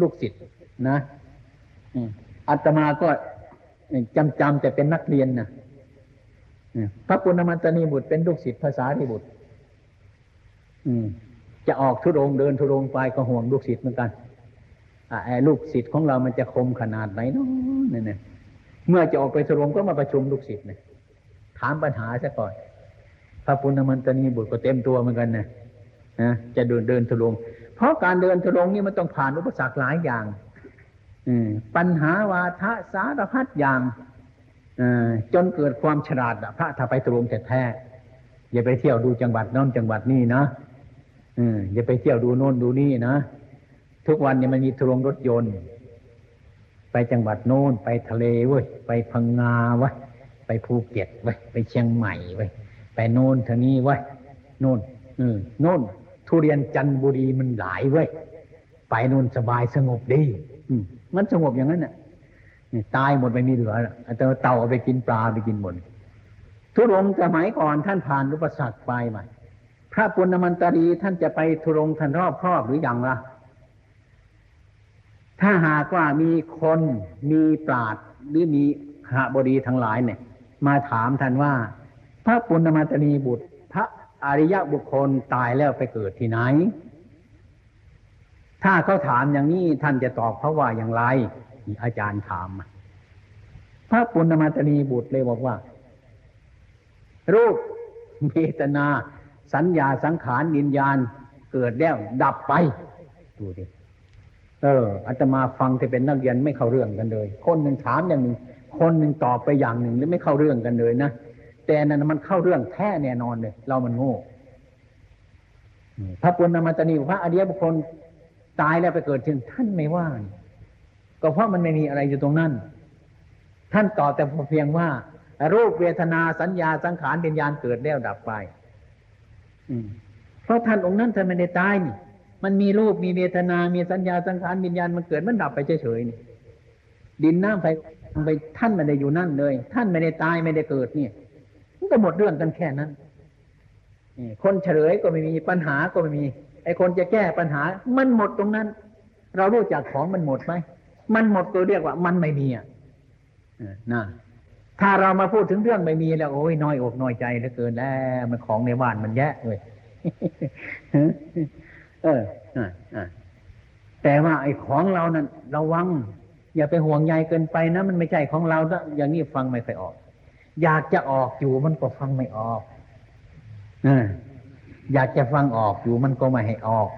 ลูกศิษย์นะอัตมาก็จำจำแต่เป็นนักเรียนนะ พระปุณณมันตนีบุตรเป็นลูกศิษย์ภาษาที่บุตรจะออกทุรงเดินทุรงไปก็ห่วงลูกศิษย์เหมือนกันไอ้ลูกศิษย์ของเรามันจะคมขนาดไหนเนาะเนี่ยเมื่อจะออกไปทุรงก็มาประชุมลูกศิษย์เนี่ยถามปัญหาซะก่อน พระปุณณมันตนีบุตรก็เต็มตัวเหมือนกันนะนะจะเดินเดินทุรงเพราะการเดินทุรงนี่มันต้องผ่านอุปสรรคหลายอย่าง อืปัญหาวาทะสารพัดอย่าง จนเกิดความฉลาดพระถ้าไปตรงแต่แท้อย่าไปเที่ยวดูจังหวัดน้นจังหวัดนี่นะอย่าไปเที่ยวดูโน่นดูนี่นะทุกวันเนี่ยมันมีทรวงรถยนต์ ไปจังหวัดโน้นไปทะเลเว้ยไปพังงาเว้ยไปภูเก็ตเว้ยไปเชียงใหม่เว้ยไปโน่นทางนี้เว้ยโน่นอืโน่นทุเรียนจันทบุรีมันหลายเว้ยไปโน่นสบายสงบดีอืมันสงบอย่างนั้นน่ะ ตายหมดไม่มีเหลือแล้วแต่เต่าเอาไปกินปลาไปกินหมดทุรงสมัยก่อนท่านผ่านอุปสรรคไปใหม่ พระปุณณมันตรีท่านจะไปทุรงท่านรอบครอบหรืออยังล่ะ ถ้าหากว่ามีคนมีปราดหรือมีขบดีทั้งหลายเนี่ย มาถามท่านว่า พระปุณณมันตรีบุตร พระอริยบุคคลตายแล้วไปเกิดที่ไหน ถ้าเขาถามอย่างนี้ท่านจะตอบเขาว่าอย่างไร อาจารย์ถาม พระปุณณมันตรีบุตรเลยบอกว่า รูปเมตนา สัญญาสังขารวิญญาณเกิดแล้วดับไป ดูดิเอออาตมาฟังที่เป็นนักเรียนไม่เข้าเรื่องกันเลย คนหนึ่งถามอย่างหนึ่งคนหนึ่งตอบไปอย่างหนึ่งหรือไม่เข้าเรื่องกันเลยนะแต่นั้นมันเข้าเรื่องแท้แน่นอนเลย เรามันโง่พระปุณณมัตนีพระอริยบุคคลตายแล้วไปเกิดถึงท่านไม่ว่า ก็เพราะมันไม่มีอะไรอยู่ตรงนั้น ท่านตอบแต่เพียงว่า รูปเวทนาสัญญาสังขารวิญญาณเกิดแล้วดับไป อืมเพราะท่านองค์นั้นท่านไม่ได้ตายนี่มันมีรูปมีเวทนา มีสัญญาสังขารวิญญาณมันเกิดมันดับไปเฉยๆนี่ ดินน้ำไฟไปท่านไม่ได้อยู่นั่นเลย ท่านไม่ได้ตายไม่ได้เกิดเนี่ยมันก็หมดเรื่องกันแค่นั้นคนเฉลยก็ไม่มีปัญหาก็ไม่มี ไอ้คนจะแก้ปัญหา มันหมดตรงนั้น เรารู้จักของมันหมดไหม มันหมดตัวเรียกว่ามันไม่มีอะนะถ้าเรามาพูดถึงเรื่องไม่มีแล้วโอ้ยน้อยอกน้อยใจเหลือเกินแล้วมันของในบ้านมันแย่เลยเออแต่ว่าไอ้ของเรานั้นระวัง อย่าไปห่วงใยเกินไปนะมันไม่ใช่ของเราอย่างนี้ฟังไม่ค่อยออก อยากจะออกอยู่มันก็ฟังไม่ออกอยากจะฟังออกอยู่มันก็ไม่ให้ออก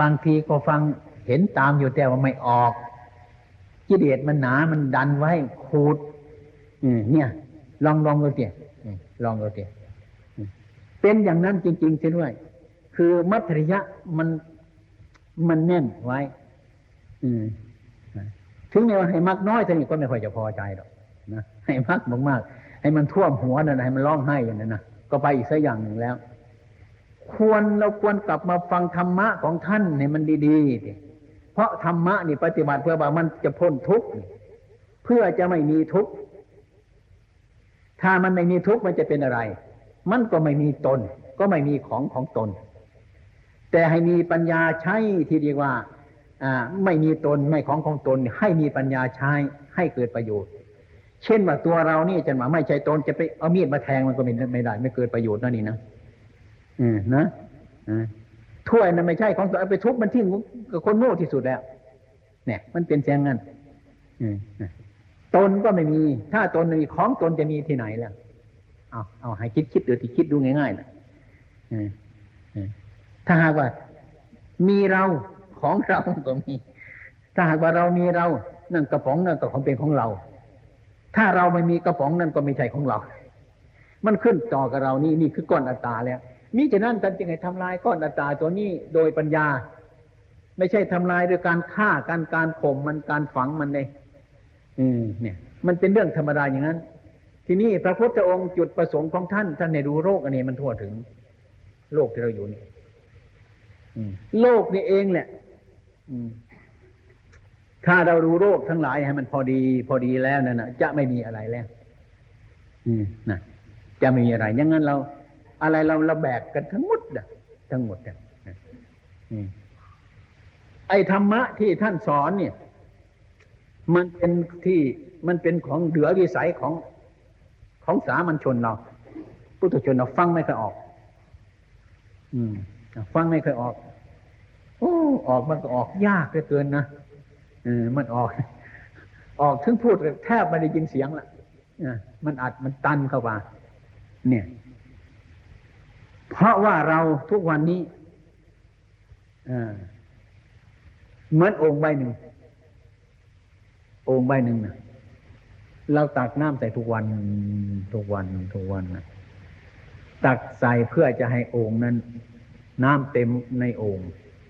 บางทีก็ฟังเห็นตามอยู่แต่ว่าไม่ออก กิเลสมันหนา มันดันไว้ขูดเนี่ย ลองลองดูเตียลองดูเตียเป็นอย่างนั้นจริงๆเสียด้วย คือมัธริยะมันมันแน่นไว้ อืมถึงแม้ว่าให้มักน้อยเท่านี้ก็ไม่ค่อยจะพอใจหรอกนะให้มักมากๆให้มันท่วมหัวนั่นให้มันร้องไห้อย่างนั้นนะก็ไปอีกสักอย่างหนึ่งแล้ว ควรเราควรกลับมาฟังธรรมะของท่านให้มันดีๆ เพราะธรรมะนี่ปฏิบัติเพื่อว่ามันจะพ้นทุกข์เพื่อจะไม่มีทุกข์ถ้ามันไม่มีทุกข์มันจะเป็นอะไร มันก็ไม่มีตน ก็ไม่มีของของตน แต่ให้มีปัญญาใช้ที่ดียว่าไม่มีตนไม่ของของตน ให้มีปัญญาใช้ให้เกิดประโยชน์ เช่นว่าตัวเรานี่จะมาไม่ใช่ตนจะไปเอามีดมาแทงมันก็ไม่ได้ ไม่เกิดประโยชน์นั่นนี่นะอืมนะ ถ้วยนั้นไม่ใช่ของตัวเอาไปทุบมันทิ้งกับคนโง่ที่สุดแล้ว เนี่ย มันเป็นเสียงงั้นตนก็ไม่มี ถ้าตนมีของตนจะมีที่ไหนล้วเอาเอาให้คิดคิดดูที่คิดดูง่ายๆนะถ้าหากว่า มีเราของเราก็มี ถ้าหากว่าเรามีเรานั่นกระป๋องนั่นก็ของเป็นของเรา ถ้าเราไม่มีกระป๋องนั่นก็ไม่ใช่ของเรา มันขึ้นต่อกับเรานี่นี่คือก้อนอัตตาแล้ว มิฉะนั้นท่านจึงให้ทำลายก้อนอัตตาตัวนี้โดยปัญญา ไม่ใช่ทำลายโดยการฆ่าการการข่มมันการฝังมันเลยอืมเนี่ย มันเป็นเรื่องธรรมดาอย่างนั้น ทีนี้พระพุทธองค์จุดประสงค์ของท่าน ท่านในดูโรคอันนี้มันทั่วถึง โลกที่เราอยู่นี่โลกนี่เองแหละถ้าเราดูโรคทั้งหลายให้มันพอดี พอดีแล้วนั่นนะจะไม่มีอะไรแล้วนะจะไม่มีอะไรอย่างนั้นเรา อะไรเราเราแบกกันทั้งหมดอะทั้งหมดอะไอ้ธรรมะที่ท่านสอนเนี่ย มันเป็นที่มันเป็นของเหลือวิสัยของของสามัญชนเราพุทธชนเราฟังไม่เคยออก อืม ฟังไม่เคยออกโอ้ออกมันก็ออกยากเหลือเกินนะเออมันออก ออกถึงพูดแทบไม่ได้ยินเสียงละมันอัดมันตันเข้ามาเนี่ย เพราะว่าเราทุกวันนี้เหมือนองค์ใบหนึ่ง องค์ใบหนึ่งนะเราตักน้ำใส่ทุกวัน ทุกวัน ทุกวันนะตักใส่เพื่อจะให้องค์นั้น น้ำเต็มในองค์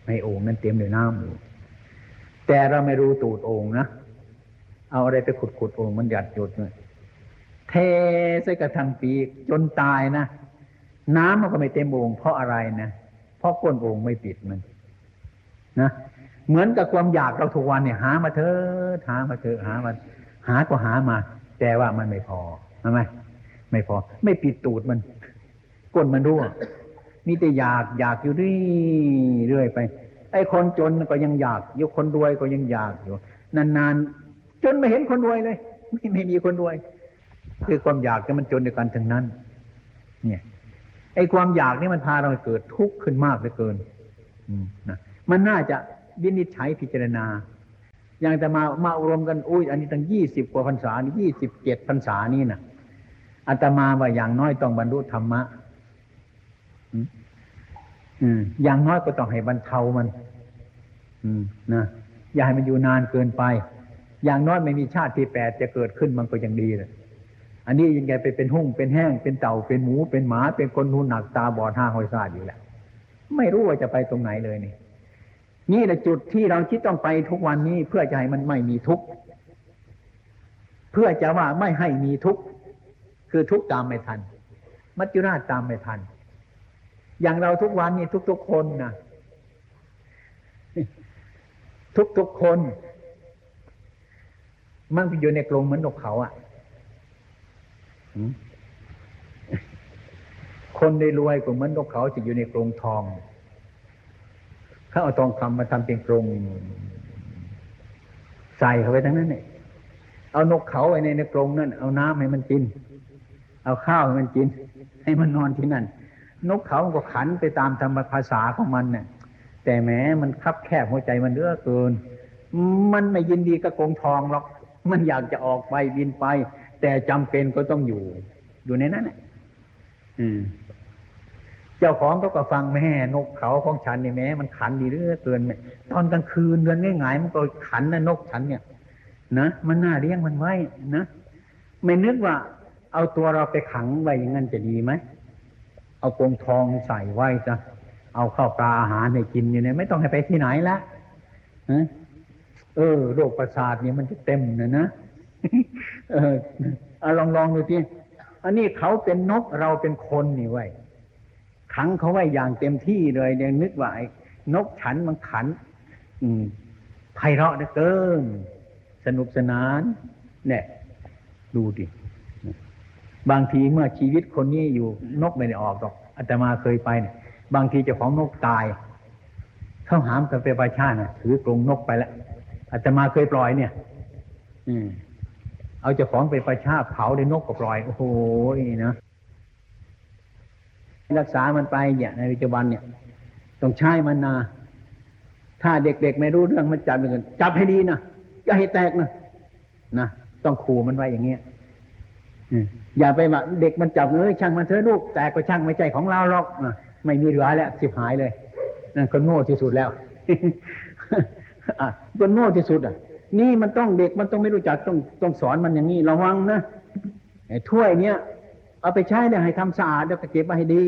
ในโอ่งนั้นเต็มด้วยน้ำอยู่แต่เราไม่รู้ตูดโอ่งนะเอาอะไรไปขุดขุดๆโอ่งมันหยัดหยดเลยเทใส่กระทังปีกจนตายนะ น้ำมันก็ไม่เต็มโอ่งเพราะอะไรนะเพราะก้นโอ่งไม่ปิดมัน นะเหมือนกับความอยากเราทุกวันเนี่ยหามาเถอะหามาเถอะหามาหาก็หามา แต่ว่ามันไม่พอใช่ไหมไม่พอ ไม่ปิดตูดมันก้นมันรั่วมีแต่อยากอยากอยู่เรื่อยไป ไอ้คนจนก็ยังอยากอยู่คนรวยก็ยังอยากอยู่นานๆจนไม่เห็นคนรวยเลย ไม่ไม่มีคนรวย คือความอยากที่มันจนด้วยกันทั้งนั้น เนี่ย ไอ้ความอยากนี่มันพาเราเกิดทุกข์ขึ้นมากเหลือเกินอืมนะมันน่าจะวินิจฉัยพิจารณา อย่างแต่มา มาอบรมกันอุ้ยอันนี้ตั้งยี่สิบกว่าพรรษานี่ยี่สิบเจ็ดพรรษานี่นะอาตมาว่าอย่างน้อยต้องบรรลุธรรมะอืมอืมอย่างน้อยก็ต้องให้บรรเทามัน อืมนะอย่าให้มันอยู่นานเกินไป อย่างน้อยไม่มีชาติที่แปดจะเกิดขึ้นมันก็ยังดีเลย อันนี้ยังไงไปเป็นหุ่งเป็นแห้ง เป็นเต่าเป็นหมู เป็นหมา เป็นคนหูหนักตาบอดห้าหอยซาดอยู่แหละไม่รู้ว่าจะไปตรงไหนเลยนี่นี่แหละจุดที่เราคิดต้องไปทุกวันนี้เพื่อจะให้มันไม่มีทุกข์เพื่อจะว่าไม่ให้มีทุกข์คือทุกข์ตามไม่ทัน มัจจุราชตามไม่ทัน อย่างเราทุกวันนี้ทุกๆคนนะทุกๆคน มันอยู่ในกรงเหมือนนกเขาอะ่ะ คนได้รวยก็เหมือนนกเขาจะอยู่ในกรงทองเขาเอาทองคำมาทำเป็นกรงใส่เข้าไปทั้งนั้นเนี่ยเอานกเขาไว้ในในกรงนั่น เอาน้ำให้มันกิน เอาข้าวให้มันกิน ให้มันนอนที่นั่น นกเขามันก็ขันไปตามธรรมภาษาของมันเนี่ยแต่แม้มันคับแคบหัวใจมันเลือเกิน มันไม่ยินดีกับกรงทองหรอก มันอยากจะออกไปบินไป แต่จำเป็นก็ต้องอยู่ อยู่ในนั้นแหละอืมเจ้าของเขาก็ฟังแม่นกเขาของฉันนี่แม่มันขันดีเหลือเกินแม่ตอนกลางคืนเดินง่ายๆมันก็ขันนะนกฉันเนี่ยนะมันน่าเลี้ยงมันไว้นะไม่นึกว่า เอาตัวเราไปขังไว้อย่างนั้นจะดีไหมเอากรงทองใส่ไว้จ้ะเอาข้าวปลาอาหารให้กินอยู่เนี่ยไม่ต้องให้ไปที่ไหนละฮะเออโรคประสาทเนี่ยมันจะเต็มนะนะ เออลองลองดูทีอันนี้เขาเป็นนกเราเป็นคนนี่ไว้ขังเขาไว้อย่างเต็มที่เลยเนี่ยนึกว่าไอ้นกฉันมันขัน อืมไพเราะเหลือเกินสนุกสนานเนี่ยดูดิบางทีเมื่อชีวิตคนนี้อยู่นกไม่ได้ออกหรอกอาตมาเคยไปเนี่ยบางทีเจ้าของนกตายเขาหามกันไปประชาน่ะถือกรงนกไปแล้วอาตมาเคยปล่อยเนี่ย อืม เอาเจ้าของไปประชาเผาในนกก็ปล่อย โอ้โหนะรักษามันไปเนี่ยในปัจจุบันเนี่ย ต้องใช้มันนา ถ้าเด็กๆไม่รู้เรื่องมันจับมันจับให้ดีนะอย่าให้แตกนะนะต้องขู่มันไว้อย่างเงี้ยอย่าไปว่าเด็กมันจับเอ้ยช่างมันเถอะลูกแต่ก็ช่างไม่ใจของเราหรอกอะไม่มีเหลือแล้วสิบหายเลยนั่นคนโง่ที่สุดแล้วอะคนโง่ที่สุดอะ นี่มันต้องเด็กมันต้องไม่รู้จักต้องต้องสอนมันอย่างนี้ระวังนะไอ้ถ้วยเนี้ยเอาไปใช้เนี่ยให้ทำสะอาดแล้วก็เก็บไว้ให้ดี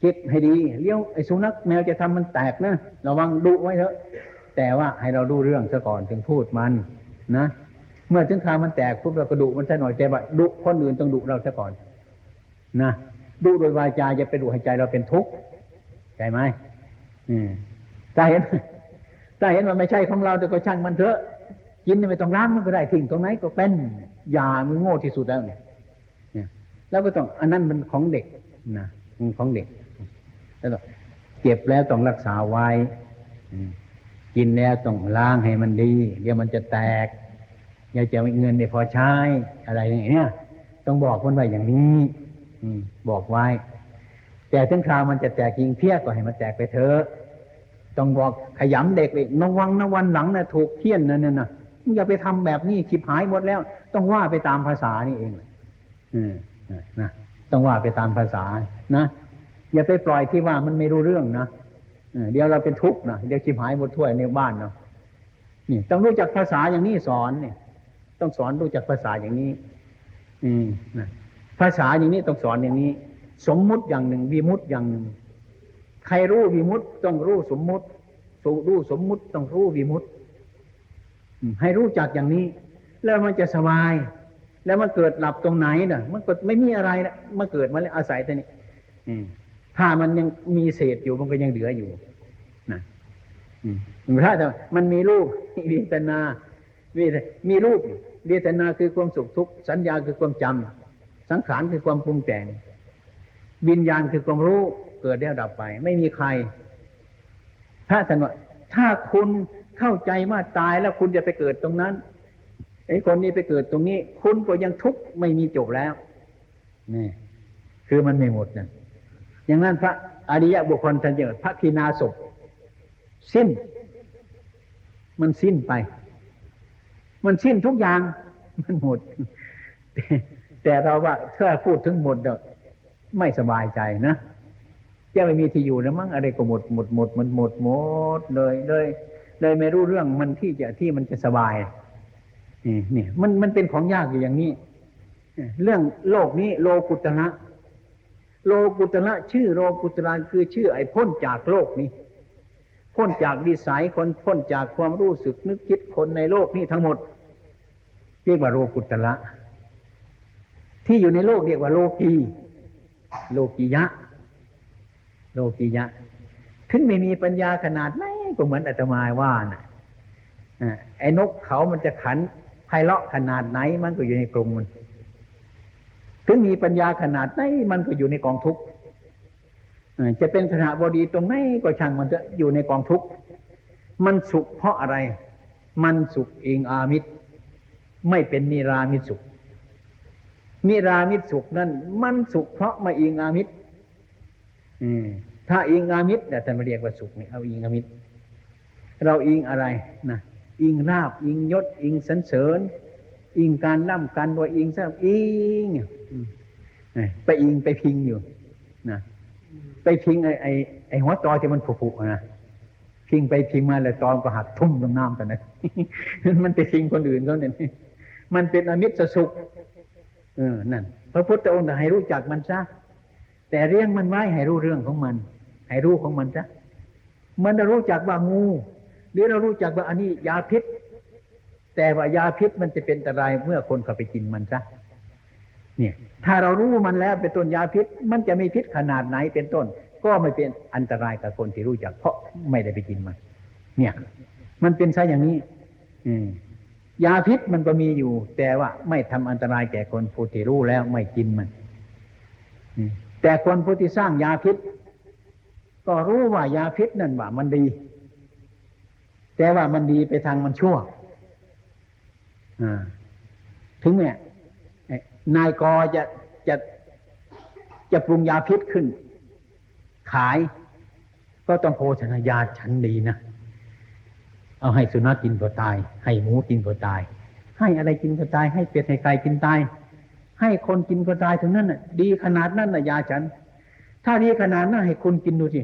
เก็บให้ดีเลี้ยวไอ้สุนัขแมวจะทำมันแตกนะระวังดุไว้เถอะ แต่ว่าให้เราดูเรื่องซะก่อนถึงพูดมันนะเมื่อถึงคราวมันแตกปุ๊บเราก็ดุมันซะหน่อยแต่ว่าดุคนอื่นต้องดุเราซะก่อน นะดุโดยวาจาจะไปดุให้ใจเราเป็นทุกข์ใช่ไหมอืมถ้าเห็น ถ้าเห็นมันไม่ใช่ของเราแต่ก็ช่างมันเถอะ กินไม่ต้องล้างมันก็ได้ทิ้งตรงไหนก็เป็นยามันโง่ที่สุดแล้วเนี่ยแล้วก็ต้องอันนั้นมันของเด็กนะมันของเด็กแล้วเก็บแล้วต้องรักษาไว้กินแล้วต้องล้างให้มันดี เดี๋ยวมันจะแตกอย่าจะมีเงินไม่พอใช้อะไรอย่างเงี้ยต้องบอกมันไว้อย่างนี้อืบอกไว้ แต่ถึงคราวมันจะแตกจริงเพี้ยก็ให้มันแตกไปเถอะ ต้องบอกขยำเด็กเลยระวังนะวันหลังนะถูกเคี่ยนนะเนี่ยนะอย่าไปทำแบบนี้ขิบหายหมดแล้ว ต้องว่าไปตามภาษานี่เองอืมนะต้องว่าไปตามภาษานะอย่าไปปล่อยที่ว่ามันไม่รู้เรื่องนะเดี๋ยวเราเป็นทุกข์นะเดี๋ยวขิบหายหมดถ้วยในบ้านเนาะนี่ต้องรู้จักภาษาอย่างนี้สอนเนี่ย ต้องสอนรู้จักภาษาอย่างนี้ อืมนะภาษาอย่างนี้ต้องสอนอย่างนี้ สมมุติอย่างหนึ่งวิมุตติอย่างหนึ่ง ใครรู้วิมุตติต้องรู้สมมุติสูรู้สมมุติต้องรู้วิมุตติอืมให้รู้จักอย่างนี้ แล้วมันจะสบาย แล้วมันเกิดหลับตรงไหนน่ะ มันก็ไม่มีอะไรละมันเกิดมาแล้วอาศัยแต่นี้ถ้ามันยังมีเศษอยู่มันก็ยังเหลืออยู่นะอืถ้าแต่มันมีรูปเวทนาเวทมีรูปเวทนาคือความสุขทุกข์สัญญาคือความจำสังขารคือความปรุงแต่ง วิญญาณคือความรู้ เกิดแล้วดับไป ไม่มีใครถ้าท่านว่าถ้าคุณเข้าใจว่าตายแล้วคุณจะไปเกิดตรงนั้นไอ้คนนี้ไปเกิดตรงนี้ คุณก็ยังทุกข์ไม่มีจบแล้วนี่คือมันไม่หมดนะอย่างนั้นพระอริยบุคคลท่านเจอพระคีนาศพสิ้น มันสิ้นไป มันสิ้นทุกอย่าง มันหมด แต่แต่เราว่าถ้าพูดถึงหมดเนี่ยไม่สบายใจนะ จะไม่มีที่อยู่แล้วมั้งอะไรก็หมดหมดหมดมันหมดหมดเลยเลยเลยไม่รู้เรื่องมันที่จะที่มันจะสบายนี่นี่มันมันเป็นของยากอยู่อย่างนี้เรื่องโลกนี้โลกุตระโลกุตระชื่อโลกุตระคือชื่อไอ้พ้นจากโลกนี้พ้นจากวิสัยคนพ้นจากความรู้สึกนึกคิดคนในโลกนี้ทั้งหมดเรียกว่าโลกุตระที่อยู่ในโลกเรียกว่าโลกีโลกียะ โลกียะถึงไม่มีปัญญาขนาดไหนก็เหมือนอาตมาว่านะ่ะไอ้นกเขามันจะขันไพเราะขนาดไหน มันก็อยู่ในกรงมันถึงมีปัญญาขนาดไหนมันก็อยู่ในกองทุกข์จะเป็นขณะบดีตรงไหนก็ช่างมันจะอยู่ในกองทุกข์มันสุขเพราะอะไร มันสุขเองอามิตร ไม่เป็นนิรามิตสุข นิรามิตสุขนั่นมันสุขเพราะมาเองอามิตร อืม ถ้าอิงอามิตรแต่ท่านมาเรียกว่าสุขนี่เอาอิงอามิตรเราอิงอะไรนะอิงราบ อิงยศ อิงสันเสริญ อิงการล่ำการรวยอิงทรัพย์อิงไปอิงไปพิงอยู่นะไปพิงไอ้ไอ้ไอหัวตอที่มันผุๆนะพิงไปพิงมาแล้วตอนก็หักทุ่มลงน้ำแต่นั้นมันไปพิงคนอื่นเขาเนี่ยมันเป็นอมิตรสุขเออนั่นพระพุทธองค์ให้รู้จักมันซะแต่เรียงมันไว้ให้รู้เรื่องของมัน ให้รู้ของมันซะมันจะรู้จักว่างูหรือเรารู้จักว่าอันนี้ยาพิษ แต่ว่ายาพิษมันจะเป็นอันตรายเมื่อคนเข้าไปกินมันซะเนี่ย ถ้าเรารู้มันแล้วเป็นต้นยาพิษ มันจะมีพิษขนาดไหนเป็นต้น ก็ไม่เป็นอันตรายกับคนที่รู้จัก เพราะไม่ได้ไปกินมัน เนี่ย มันเป็นซะอย่างนี้ อืมยาพิษมันก็มีอยู่ แต่ว่าไม่ทำอันตรายแก่คนผู้ที่รู้แล้วไม่กินมันอืแต่คนผู้ที่สร้างยาพิษ ก็รู้ว่ายาพิษนั่นว่ามันดี แต่ว่ามันดีไปทางมันชั่วถึงเนี่ยนายกอจะจะจะปรุงยาพิษขึ้น ขาย ก็ต้องโภชนายาชั้นดีนะเอาให้สุนัขกินก็ตาย ให้หมูกินก็ตาย ให้อะไรกินก็ตาย ให้เป็ดให้ไก่กินตาย ให้คนกินก็ตายถึงนั้นน่ะ ดีขนาดนั้นน่ะยาฉัน ถ้าดีขนาดนั้นให้คุณกินดูสิ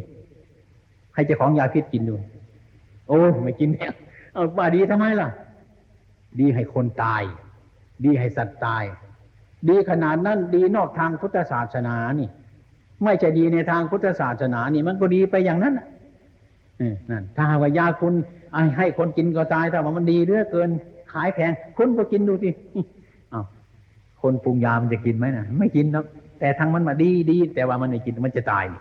ให้เจ้าของยาพิษกินดู โอ้ไม่กินเนี่ยเอาว่าดีทำไมล่ะ ดีให้คนตาย ดีให้สัตว์ตาย ดีขนาดนั้นดีนอกทางพุทธศาสนานี่ ไม่ใช่ดีในทางพุทธศาสนานี่ มันก็ดีไปอย่างนั้นนั่นถ้าว่ายาคุณให้คนกินก็ตายแต่ว่ามันดีเรื่อเกิน ขายแพงคุณก็กินดูสิอ้าวคนปรุงยามันจะกินไหมนะไม่กินหรอกแต่ทางมันมาดีดีแต่ว่ามันไม่กินมันจะตายนี่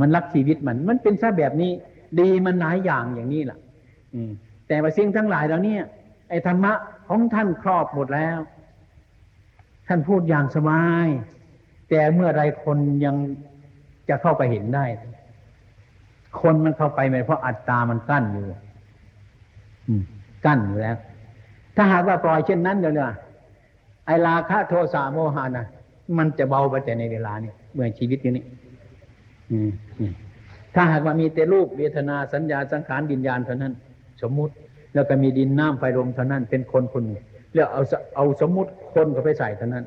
มันรักชีวิตมัน มันเป็นซะแบบนี้ ดีมันหลายอย่างอย่างนี้แหละอืม แต่ว่าสิ่งทั้งหลายเหล่านี้ไอ้ธรรมะของท่านครอบหมดแล้ว ท่านพูดอย่างสบาย แต่เมื่อไรคนยังจะเข้าไปเห็นได้ คนมันเข้าไปไม่เพราะอัตตามันกั้นอยู่กั้นอยู่แล้ว ถ้าหากว่าปล่อยเช่นนั้นเดี๋ยวนี้ไอราคะโทสะโมหะนะมันจะเบาไปแต่ในเวลานี้เมื่อชีวิตอยู่นี้ ถ้าหากว่ามีแต่รูปเวทนาสัญญาสังขารดินญาณเท่านั้น สมมุติแล้วก็มีดินน้ำไฟลมเท่านั้น เป็นคนคนหนึ่งแล้วเอาเอาสมมุติคนก็ไปใส่เท่านั้น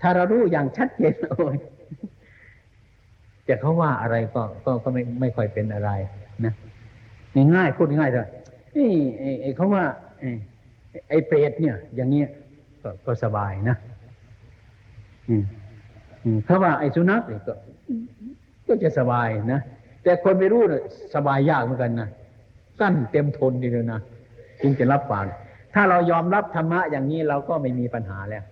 ถ้าเรารู้อย่างชัดเจนโอ้ยจะเขาว่าอะไรก็ก็ก็ไม่ไม่ค่อยเป็นอะไร นะง่ายพูดง่ายเลยนี่ไอ้เขาว่าไอ้เปรตเนี่ย อย่างเงี้ยก็สบายนะอืมเขาว่าไอ้สุนัขก็ ก็จะสบายนะแต่คนไม่รู้เนี่ยสบายยากเหมือนกันนะกั้นเต็มทนดีเลยนะจึงจะรับฟังถ้าเรายอมรับธรรมะอย่างนี้เราก็ไม่มีปัญหาแล้ว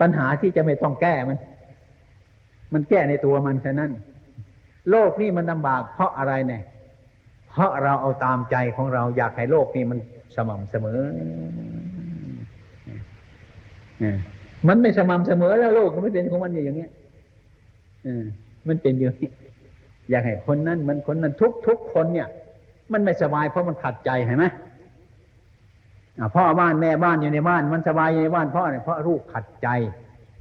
ปัญหาที่จะไม่ต้องแก้มัน มันแก้ในตัวมันแค่นั้น โลกนี่มันลำบาก เพราะอะไรเนี่ย เพราะเราเอาตามใจของเราอยากให้โลกนี่มันสม่ำเสมอมันไม่สม่ำเสมอแล้วโลกมันไม่เป็นของมันอย่างเงี้ย มันเป็นอย่างนี้อยากให้คนนั้นมันคนนั้นทุกทุกคนเนี่ย มันไม่สบายเพราะมันขัดใจเห็นไหมพ่อบ้านแม่บ้านอยู่ในบ้าน มันสบายอยู่ในบ้านเพราะอะไรเพราะลูกขัดใจ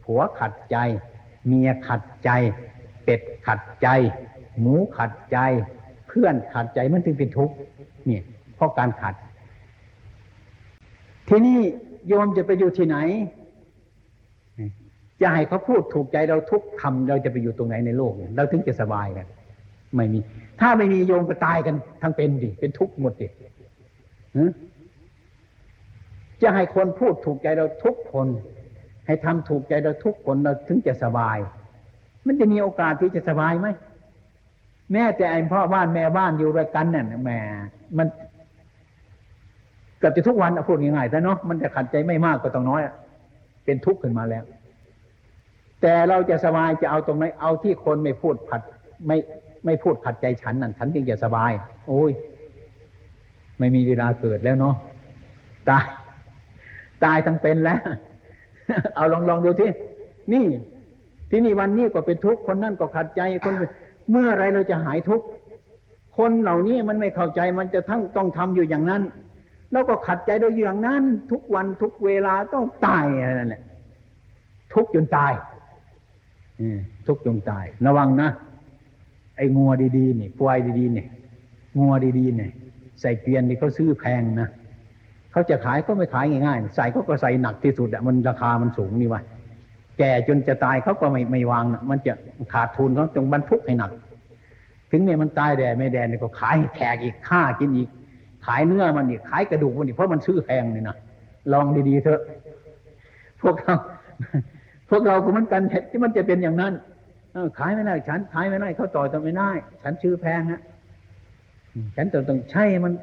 ผัวขัดใจ เมียขัดใจ เป็ดขัดใจ หมูขัดใจ เพื่อนขัดใจมันถึงเป็นทุกข์เนี่ยเพราะการขัด ทีนี้โยมจะไปอยู่ที่ไหน จะให้เขาพูดถูกใจเราทุกคำเราจะไปอยู่ตรงไหนในโลกเราถึงจะสบายกันไม่มี ถ้าไม่มีโยมก็ตายกันทั้งเป็นดิเป็นทุกข์หมดดิจะให้คนพูดถูกใจเราทุกคน ให้ทำถูกใจเราทุกคนเราถึงจะสบาย มันจะมีโอกาสที่จะสบายไหมแม้แต่ไอ้พ่อบ้านแม่บ้านอยู่ด้วยกันเนี่ยแหมมันเกือบจะทุกวันพูดง่ายๆแต่เนาะมันจะขัดใจไม่มากก็ต้องน้อยเป็นทุกข์ขึ้นมาแล้ว แต่เราจะสบายจะเอาตรงไหนเอาที่คนไม่พูดผัดไม่ไม่พูดขัดใจฉันนั่นฉันจึงจะสบาย โอ้ย ไม่มีเวลาเกิดแล้วเนาะตาย ตายทั้งเป็นแล้ว เอาลองลองดูที่นี่ ที่นี่วันนี้ก็เป็นทุกข์คนนั่นก็ขัดใจคนเมื่อไรเราจะหายทุกข์คนเหล่านี้มันไม่เข้าใจมันจะทั้งต้องทำอยู่อย่างนั้น แล้วก็ขัดใจโดยอย่างนั้น ทุกวันทุกเวลาต้องตายนั่นแหละทุกจนตาย ทุกจนตาย ระวังนะ ไอ้งัวดีๆนี่ควายดีๆเนี่ยงัวดีๆเนี่ยใส่เกวียนนี่เขาซื้อแพงนะเขาจะขายก็ไม่ขายง่ายๆใส่ก็ก็ใส่หนักที่สุดอะมันราคามันสูงนี่วะแก่จนจะตายเขาก็ไม่ไม่วางนะมันจะขาดทุนเขาจงบรรทุกให้หนัก ถึงเนี่ยมันตายแดดไม่แดดเนี่ยก็ขายแขกอีกฆ่ากินอีก ขายเนื้อมันอีกขายกระดูกมันอีกเพราะมันซื้อแพงเลยนะลองดีๆเถอะ พวกเรา พวกเราก็เหมือนกันที่มันจะเป็นอย่างนั้นขายไม่ได้ ฉันขายไม่ได้เขาต่อจะไม่ได้ ฉันชื่อแพงฮะฉันต้องต้องใช้มัน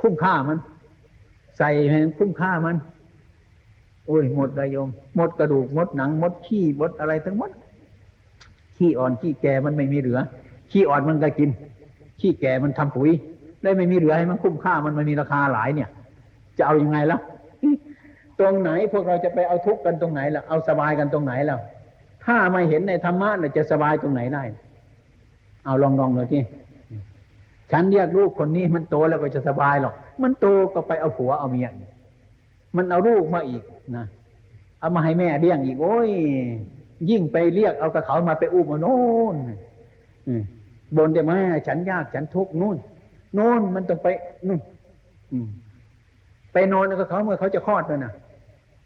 คุ้มค่ามัน ใส่ให้คุ้มค่ามัน โอ้ยหมดเลยโยม หมดกระดูกหมดหนังหมดขี้หมดอะไรทั้งหมดขี้อ่อนขี้แก่มันไม่มีเหลือขี้อ่อนมันก็กินขี้แก่มันทำปุ๋ยได้ไม่มีเหลือให้มันคุ้มค่ามันมันมีราคาหลายเนี่ย จะเอาอยัางไงล่ะ ตรงไหนพวกเราจะไปเอาทุกข์กันตรงไหนล่ะเอาสบายกันตรงไหนล่ะถ้าไม่เห็นในธรรมะเราจะสบายตรงไหนได้ เอาลองลองเลยที่ฉันเรียกลูกคนนี้มันโตแล้วก็จะสบายหรอก มันโตก็ไปเอาผัวเอาเมียมันเอาลูกมาอีกนะเอามาให้แม่เลี้ยงอีกโอ้ย ยิ่งไปเรียกเอากระเขามาไปอุ้มมาโน่นบนเดี๋ยวแม่ฉันยากฉันทุกข์นู่นโน่นมันต้องไปนู่นไปนอนกับเขาเมื่อเขาจะคลอดเลยนะ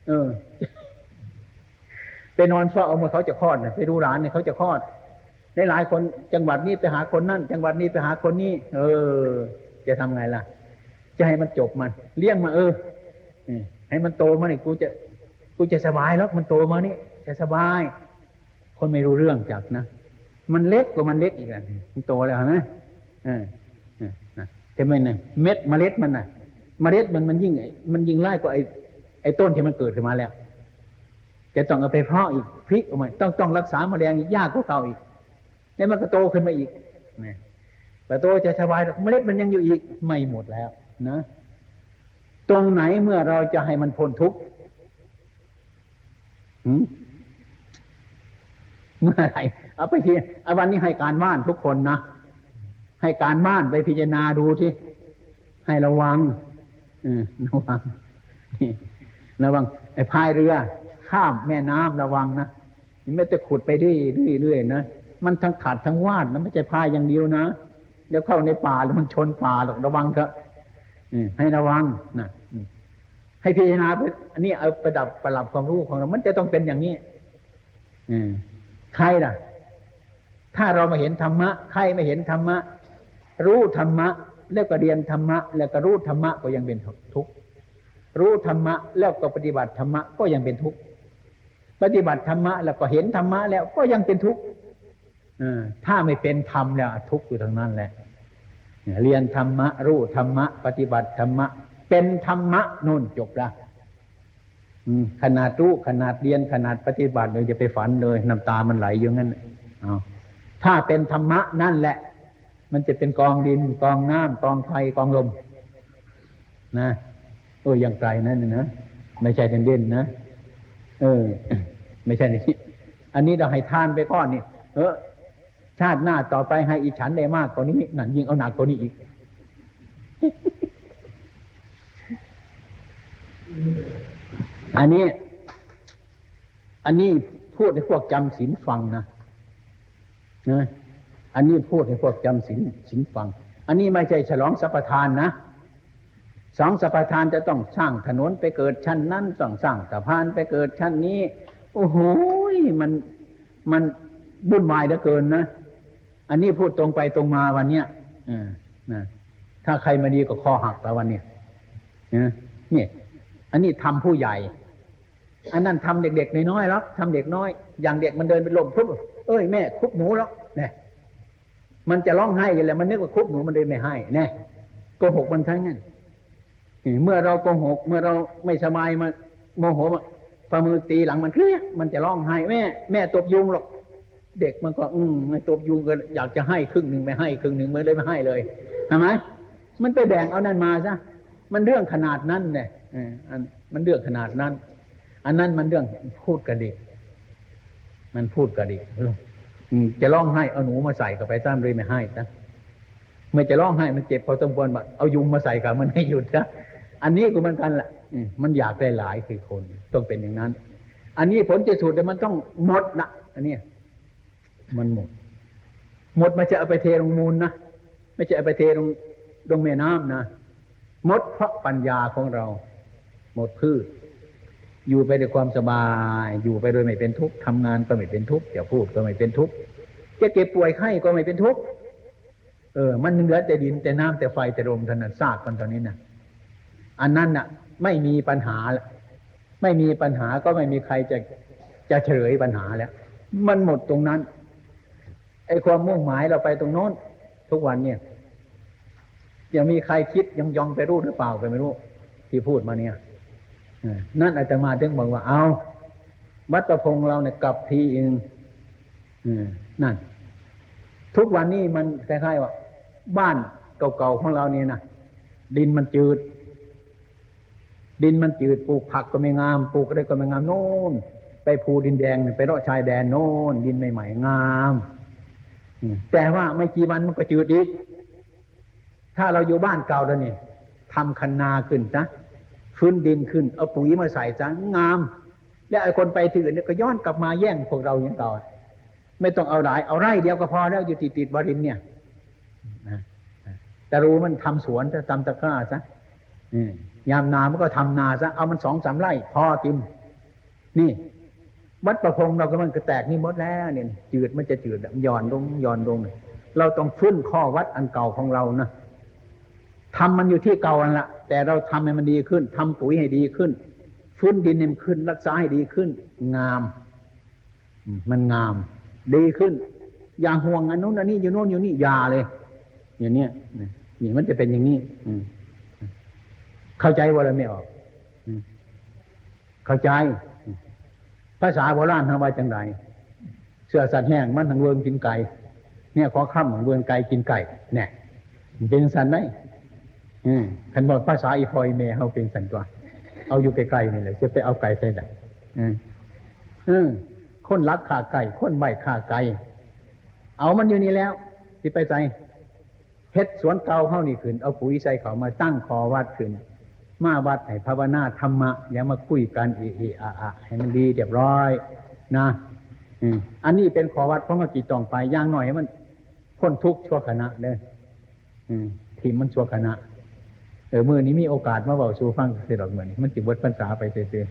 เออไปนอนเฝ้าเอาเมื่อเขาจะคลอดไปดูหลานเนี่ยเขาจะคลอดในหลายคนจังหวัดนี้ไปหาคนนั่น จังหวัดนี้ไปหาคนนี้เออ จะทำไงล่ะ จะให้มันจบมัน เลี้ยงมาเออให้มันโตมานี่กูจะกูจะสบายแล้วมันโตมานี่จะสบาย คนไม่รู้เรื่องจักนะมันเล็กกว่ามันเล็กอีกอะมันโตแล้วนะเออแต่ไม่เนี่ยเม็ดเมล็ดมันน่ะ เมล็ดมันมันยิ่งมันยิ่งไล่กว่าไอ้ อ้ต้นที่มันเกิดขึ้นมาแล้วจะต้องเอาไปเพาะอีกพลิกออกมาต้องต้องรักษาแมลงอีกยากกว่าเก่าอีกแล้วมันก็โตขึ้นมาอีกนะแต่โตจะสบายเมล็ดมันยังอยู่อีกไม่หมดแล้วนะตรงไหนเมื่อเราจะให้มันพ้นทุกข์เมื่อไรเอาไปทีเอาวันนี้ให้การบ้านทุกคนนะให้การบ้านไปพิจารณาดูที่ให้ระวังระวัง ระวังไอ้พายเรือ ข้ามแม่น้ำระวังนะไม่จะขุดไปเรื่อยๆนะมันทั้งขาดทั้งวาดนะไม่ใช่พายอย่างเดียวนะเดี๋ยวเข้าในป่าแล้วมันชนป่าหรอกระวังเถอะให้ระวังนะให้พิจารณาอันนี้เอาประดับประหลับความรู้ของเรา มันจะต้องเป็นอย่างนี้ใครล่ะ ถ้าเรามาเห็นธรรมะ ใครไม่เห็นธรรมะ รู้ธรรมะ แล้วก็เรียนธรรมะ แล้วก็รู้ธรรมะก็ยังเป็นทุกข์ รู้ธรรมะแล้วก็ปฏิบัติธรรมะก็ยังเป็นทุกข์ปฏิบัติธรรมะแล้วก็เห็นธรรมะแล้วก็ยังเป็นทุกข์ถ้าไม่เป็นธรรมแล้วทุกข์อยู่ทางนั้นแหละเรียนธรรมะ รู้ธรรมะ ปฏิบัติธรรมะ เป็นธรรมะนู่นจบละขนาดรู้ขนาดเรียนขนาดปฏิบัติเลยจะไปฝันเลยน้ำตามันไหลอยู่งั้นเอาถ้าเป็นธรรมะนั่นแหละ มันจะเป็นกองดินกองน้ำกองไฟกองลมนะ โอ้ยยังไกลนั่นนะไม่ใช่เด่นเด่นๆนะเออ ไม่ใช่นี่อันนี้เราให้ทานไปก้อนนี่เออ ชาติหน้าต่อไปให้อีฉันได้มากกว่านี้นั่นยิ่งเอาหนักกว่านี้อีกอันนี้ อันนี้พูดให้พวกจำศีลฟังนะนะอันนี้พูดให้พวกจำศีลศีลฟัง อันนี้ไม่ใช่ฉลองสัพทานนะ สองสัพทานจะต้องสร้างถนนไปเกิดชั้นนั้นต้องสร้างสะพานไปเกิดชั้นนี้ โอ้โหมันมันบุ่นวายเหลือเกินนะอันนี้พูดตรงไปตรงมาวันเนี้ยอ่านะถ้าใครมาดีก็คอหักแล้ววันเนี้ยนะเนี่ยอันนี้ทำผู้ใหญ่ อันนั้นทำเด็กๆน้อยๆแล้วทำเด็กน้อย อย่างเด็กมันเดินไปลมปุ๊บเอ้ยแม่คุบหนูแล้วเนี่ยมันจะร้องไห้กันแหละมันนึกว่าคุบหนูมันเลยไม่ให้แน่โกหกมันทั้งนั้น เมื่อเราโกหก เมื่อเราไม่สบายมาโมโหฝ่ามือตีหลังมันเครียดมันจะร้องไห้แม่แม่ตบยุงหรอก เด็กมันก็ อืมไม่ตบยุงก็อยากจะให้ครึ่งหนึ่งไม่ให้ครึ่งหนึ่งไมันเลยไม่ให้เลยใช่ไหมมันไปแบ่งเอานั่นมาซะมันเรื่องขนาดนั้นเนี่ยอันมันเรื่องขนาดนั้น อันนั้นมันเรื่องพูดกระดิกมันพูดกระดิกจะร้องไห้เอาหนูมาใส่กับไปซ้ำเลยไม่ให้นะเมื่อจะร้องไห้มันเจ็บพอสมควรแบบเอายุงมาใส่กับมันให้หยุดนะ อันนี้ก็เหมือนกันแหละมันอยากได้หลายคือคน ต้องเป็นอย่างนั้น อันนี้ผลที่สุดเนี่มันต้องหมดนะอันนี้มันหมด หมดไมันจะเอาไปเทลงมูลนะไม่ใช่เอาไปเทลงลงแม่น้ำนะหมดเพราะปัญญาของเรา หมดพืช อยู่ไปด้วยความสบาย อยู่ไปโดยไม่เป็นทุกข์ทำงานก็ไม่เป็นทุกข์จะพูดก็ไม่เป็นทุกข์จะเก็บป่วยไข้ก็ไม่เป็นทุกข์เออ มันเหลือแต่ดินแต่น้ำแต่ไฟแต่ลมเท่านั้นซากกันตอนนี้นะ อันนั้นน่ะ ไม่มีปัญหาละไม่มีปัญหาก็ไม่มีใครจะจะเฉลยปัญหาแล้ว มันหมดตรงนั้น ไอ้ความมุ่งหมายเราไปตรงโน้น ทุกวันเนี่ยยังมีใครคิดยังยองไปรู้หรือเปล่าก็ไม่รู้ ที่พูดมาเนี่ยนั่นอาจจะมาถึงบอกว่าเอาวัดประพงเราเนี่ยกลับทีเองนั่น ทุกวันนี้มันคล้ายๆว่า บ้านเก่าๆของเราเนี่ยนะดินมันจืด ดินมันจืดปลูกผักก็ไม่งามปลูกอะไรก็ไม่งามโน่นไปภูดินแดงไปเลาะชายแดนโน่นดินใหม่ๆงามแต่ว่าไม่กี่วันมันก็จืดอีกถ้าเราอยู่บ้านเก่าแล้วนี่ทำคันนาขึ้นนะฟื้นดินขึ้นเอาปุ๋ยมาใส่ซะงาม แล้วไอ้คนไปที่อื่นเนี่ยก็ย้อนกลับมาแย่งพวกเราอย่างต่อไม่ต้องเอาหลายเอาไร่เดียวก็พอแล้วอยู่ติดติดบรินเนี่ยแต่รู้มันทำสวนจะทำตะกร้าซะอืม ยามนามันก็ทำนาซะเอามันสองสามไร่พอกิน นี่วัดประพงเราก็มันก็แตกนี่หมดแล้ว เนี่ยจืดมันจะจืดย่อนลงย่อนลงเราต้องฟื้นข้อวัดอันเก่าของเรานะทำมันอยู่ที่เก่าอันละแต่เราทำให้มันดีขึ้นทำปุ๋ยให้ดีขึ้น ฟื้นดินให้มันขึ้น รักษาให้ดีขึ้น งาม มันงาม ดีขึ้น อย่าห่วงอันนู้นอันนี้อยู่โน่นอยู่นี่อย่าเลย อย่างเนี้ยนี่มันจะเป็นอย่างนี้ เข้าใจว่าอะไรไม่ออก เข้าใจ ภาษาโบราณทำว่าจังไรเสื้อสัตว์แห้งมันทางเวิงกินไก่เนี่ยขอข้ามของเวิงไก่กินไก่เนี่ยเป็นสันไหมขันบอกภาษาอีพอยเมย์เขาเป็นสันตัว เอาอยู่ไกลๆนี่แหละจะไปเอาไก่ใส่ไหนคนรักขาไก่ คนใบขาไก่ เอามันอยู่นี่แล้วที่ไปใส่เฮ็ดสวนเก่าเข้านี่ขึ้น เอาปุ๋ยใส่เขามาตั้งคอวัดขึ้น มาวัดให้ภาวนาธรรมะ อย่ามาคุยกันเอเออะอะให้มันดีเรียบร้อย นะอันนี้เป็นขอวัดเพราะมากี่จองไปย่างหน่อยให้มันพ้นทุกข์ชั่วขณะเลยทีมมันชั่วขณะเออมือนี้มีโอกาสมาบอกสู่ฟังเสียดอกเหมือนมันจิบวัดภาษาไปเสีย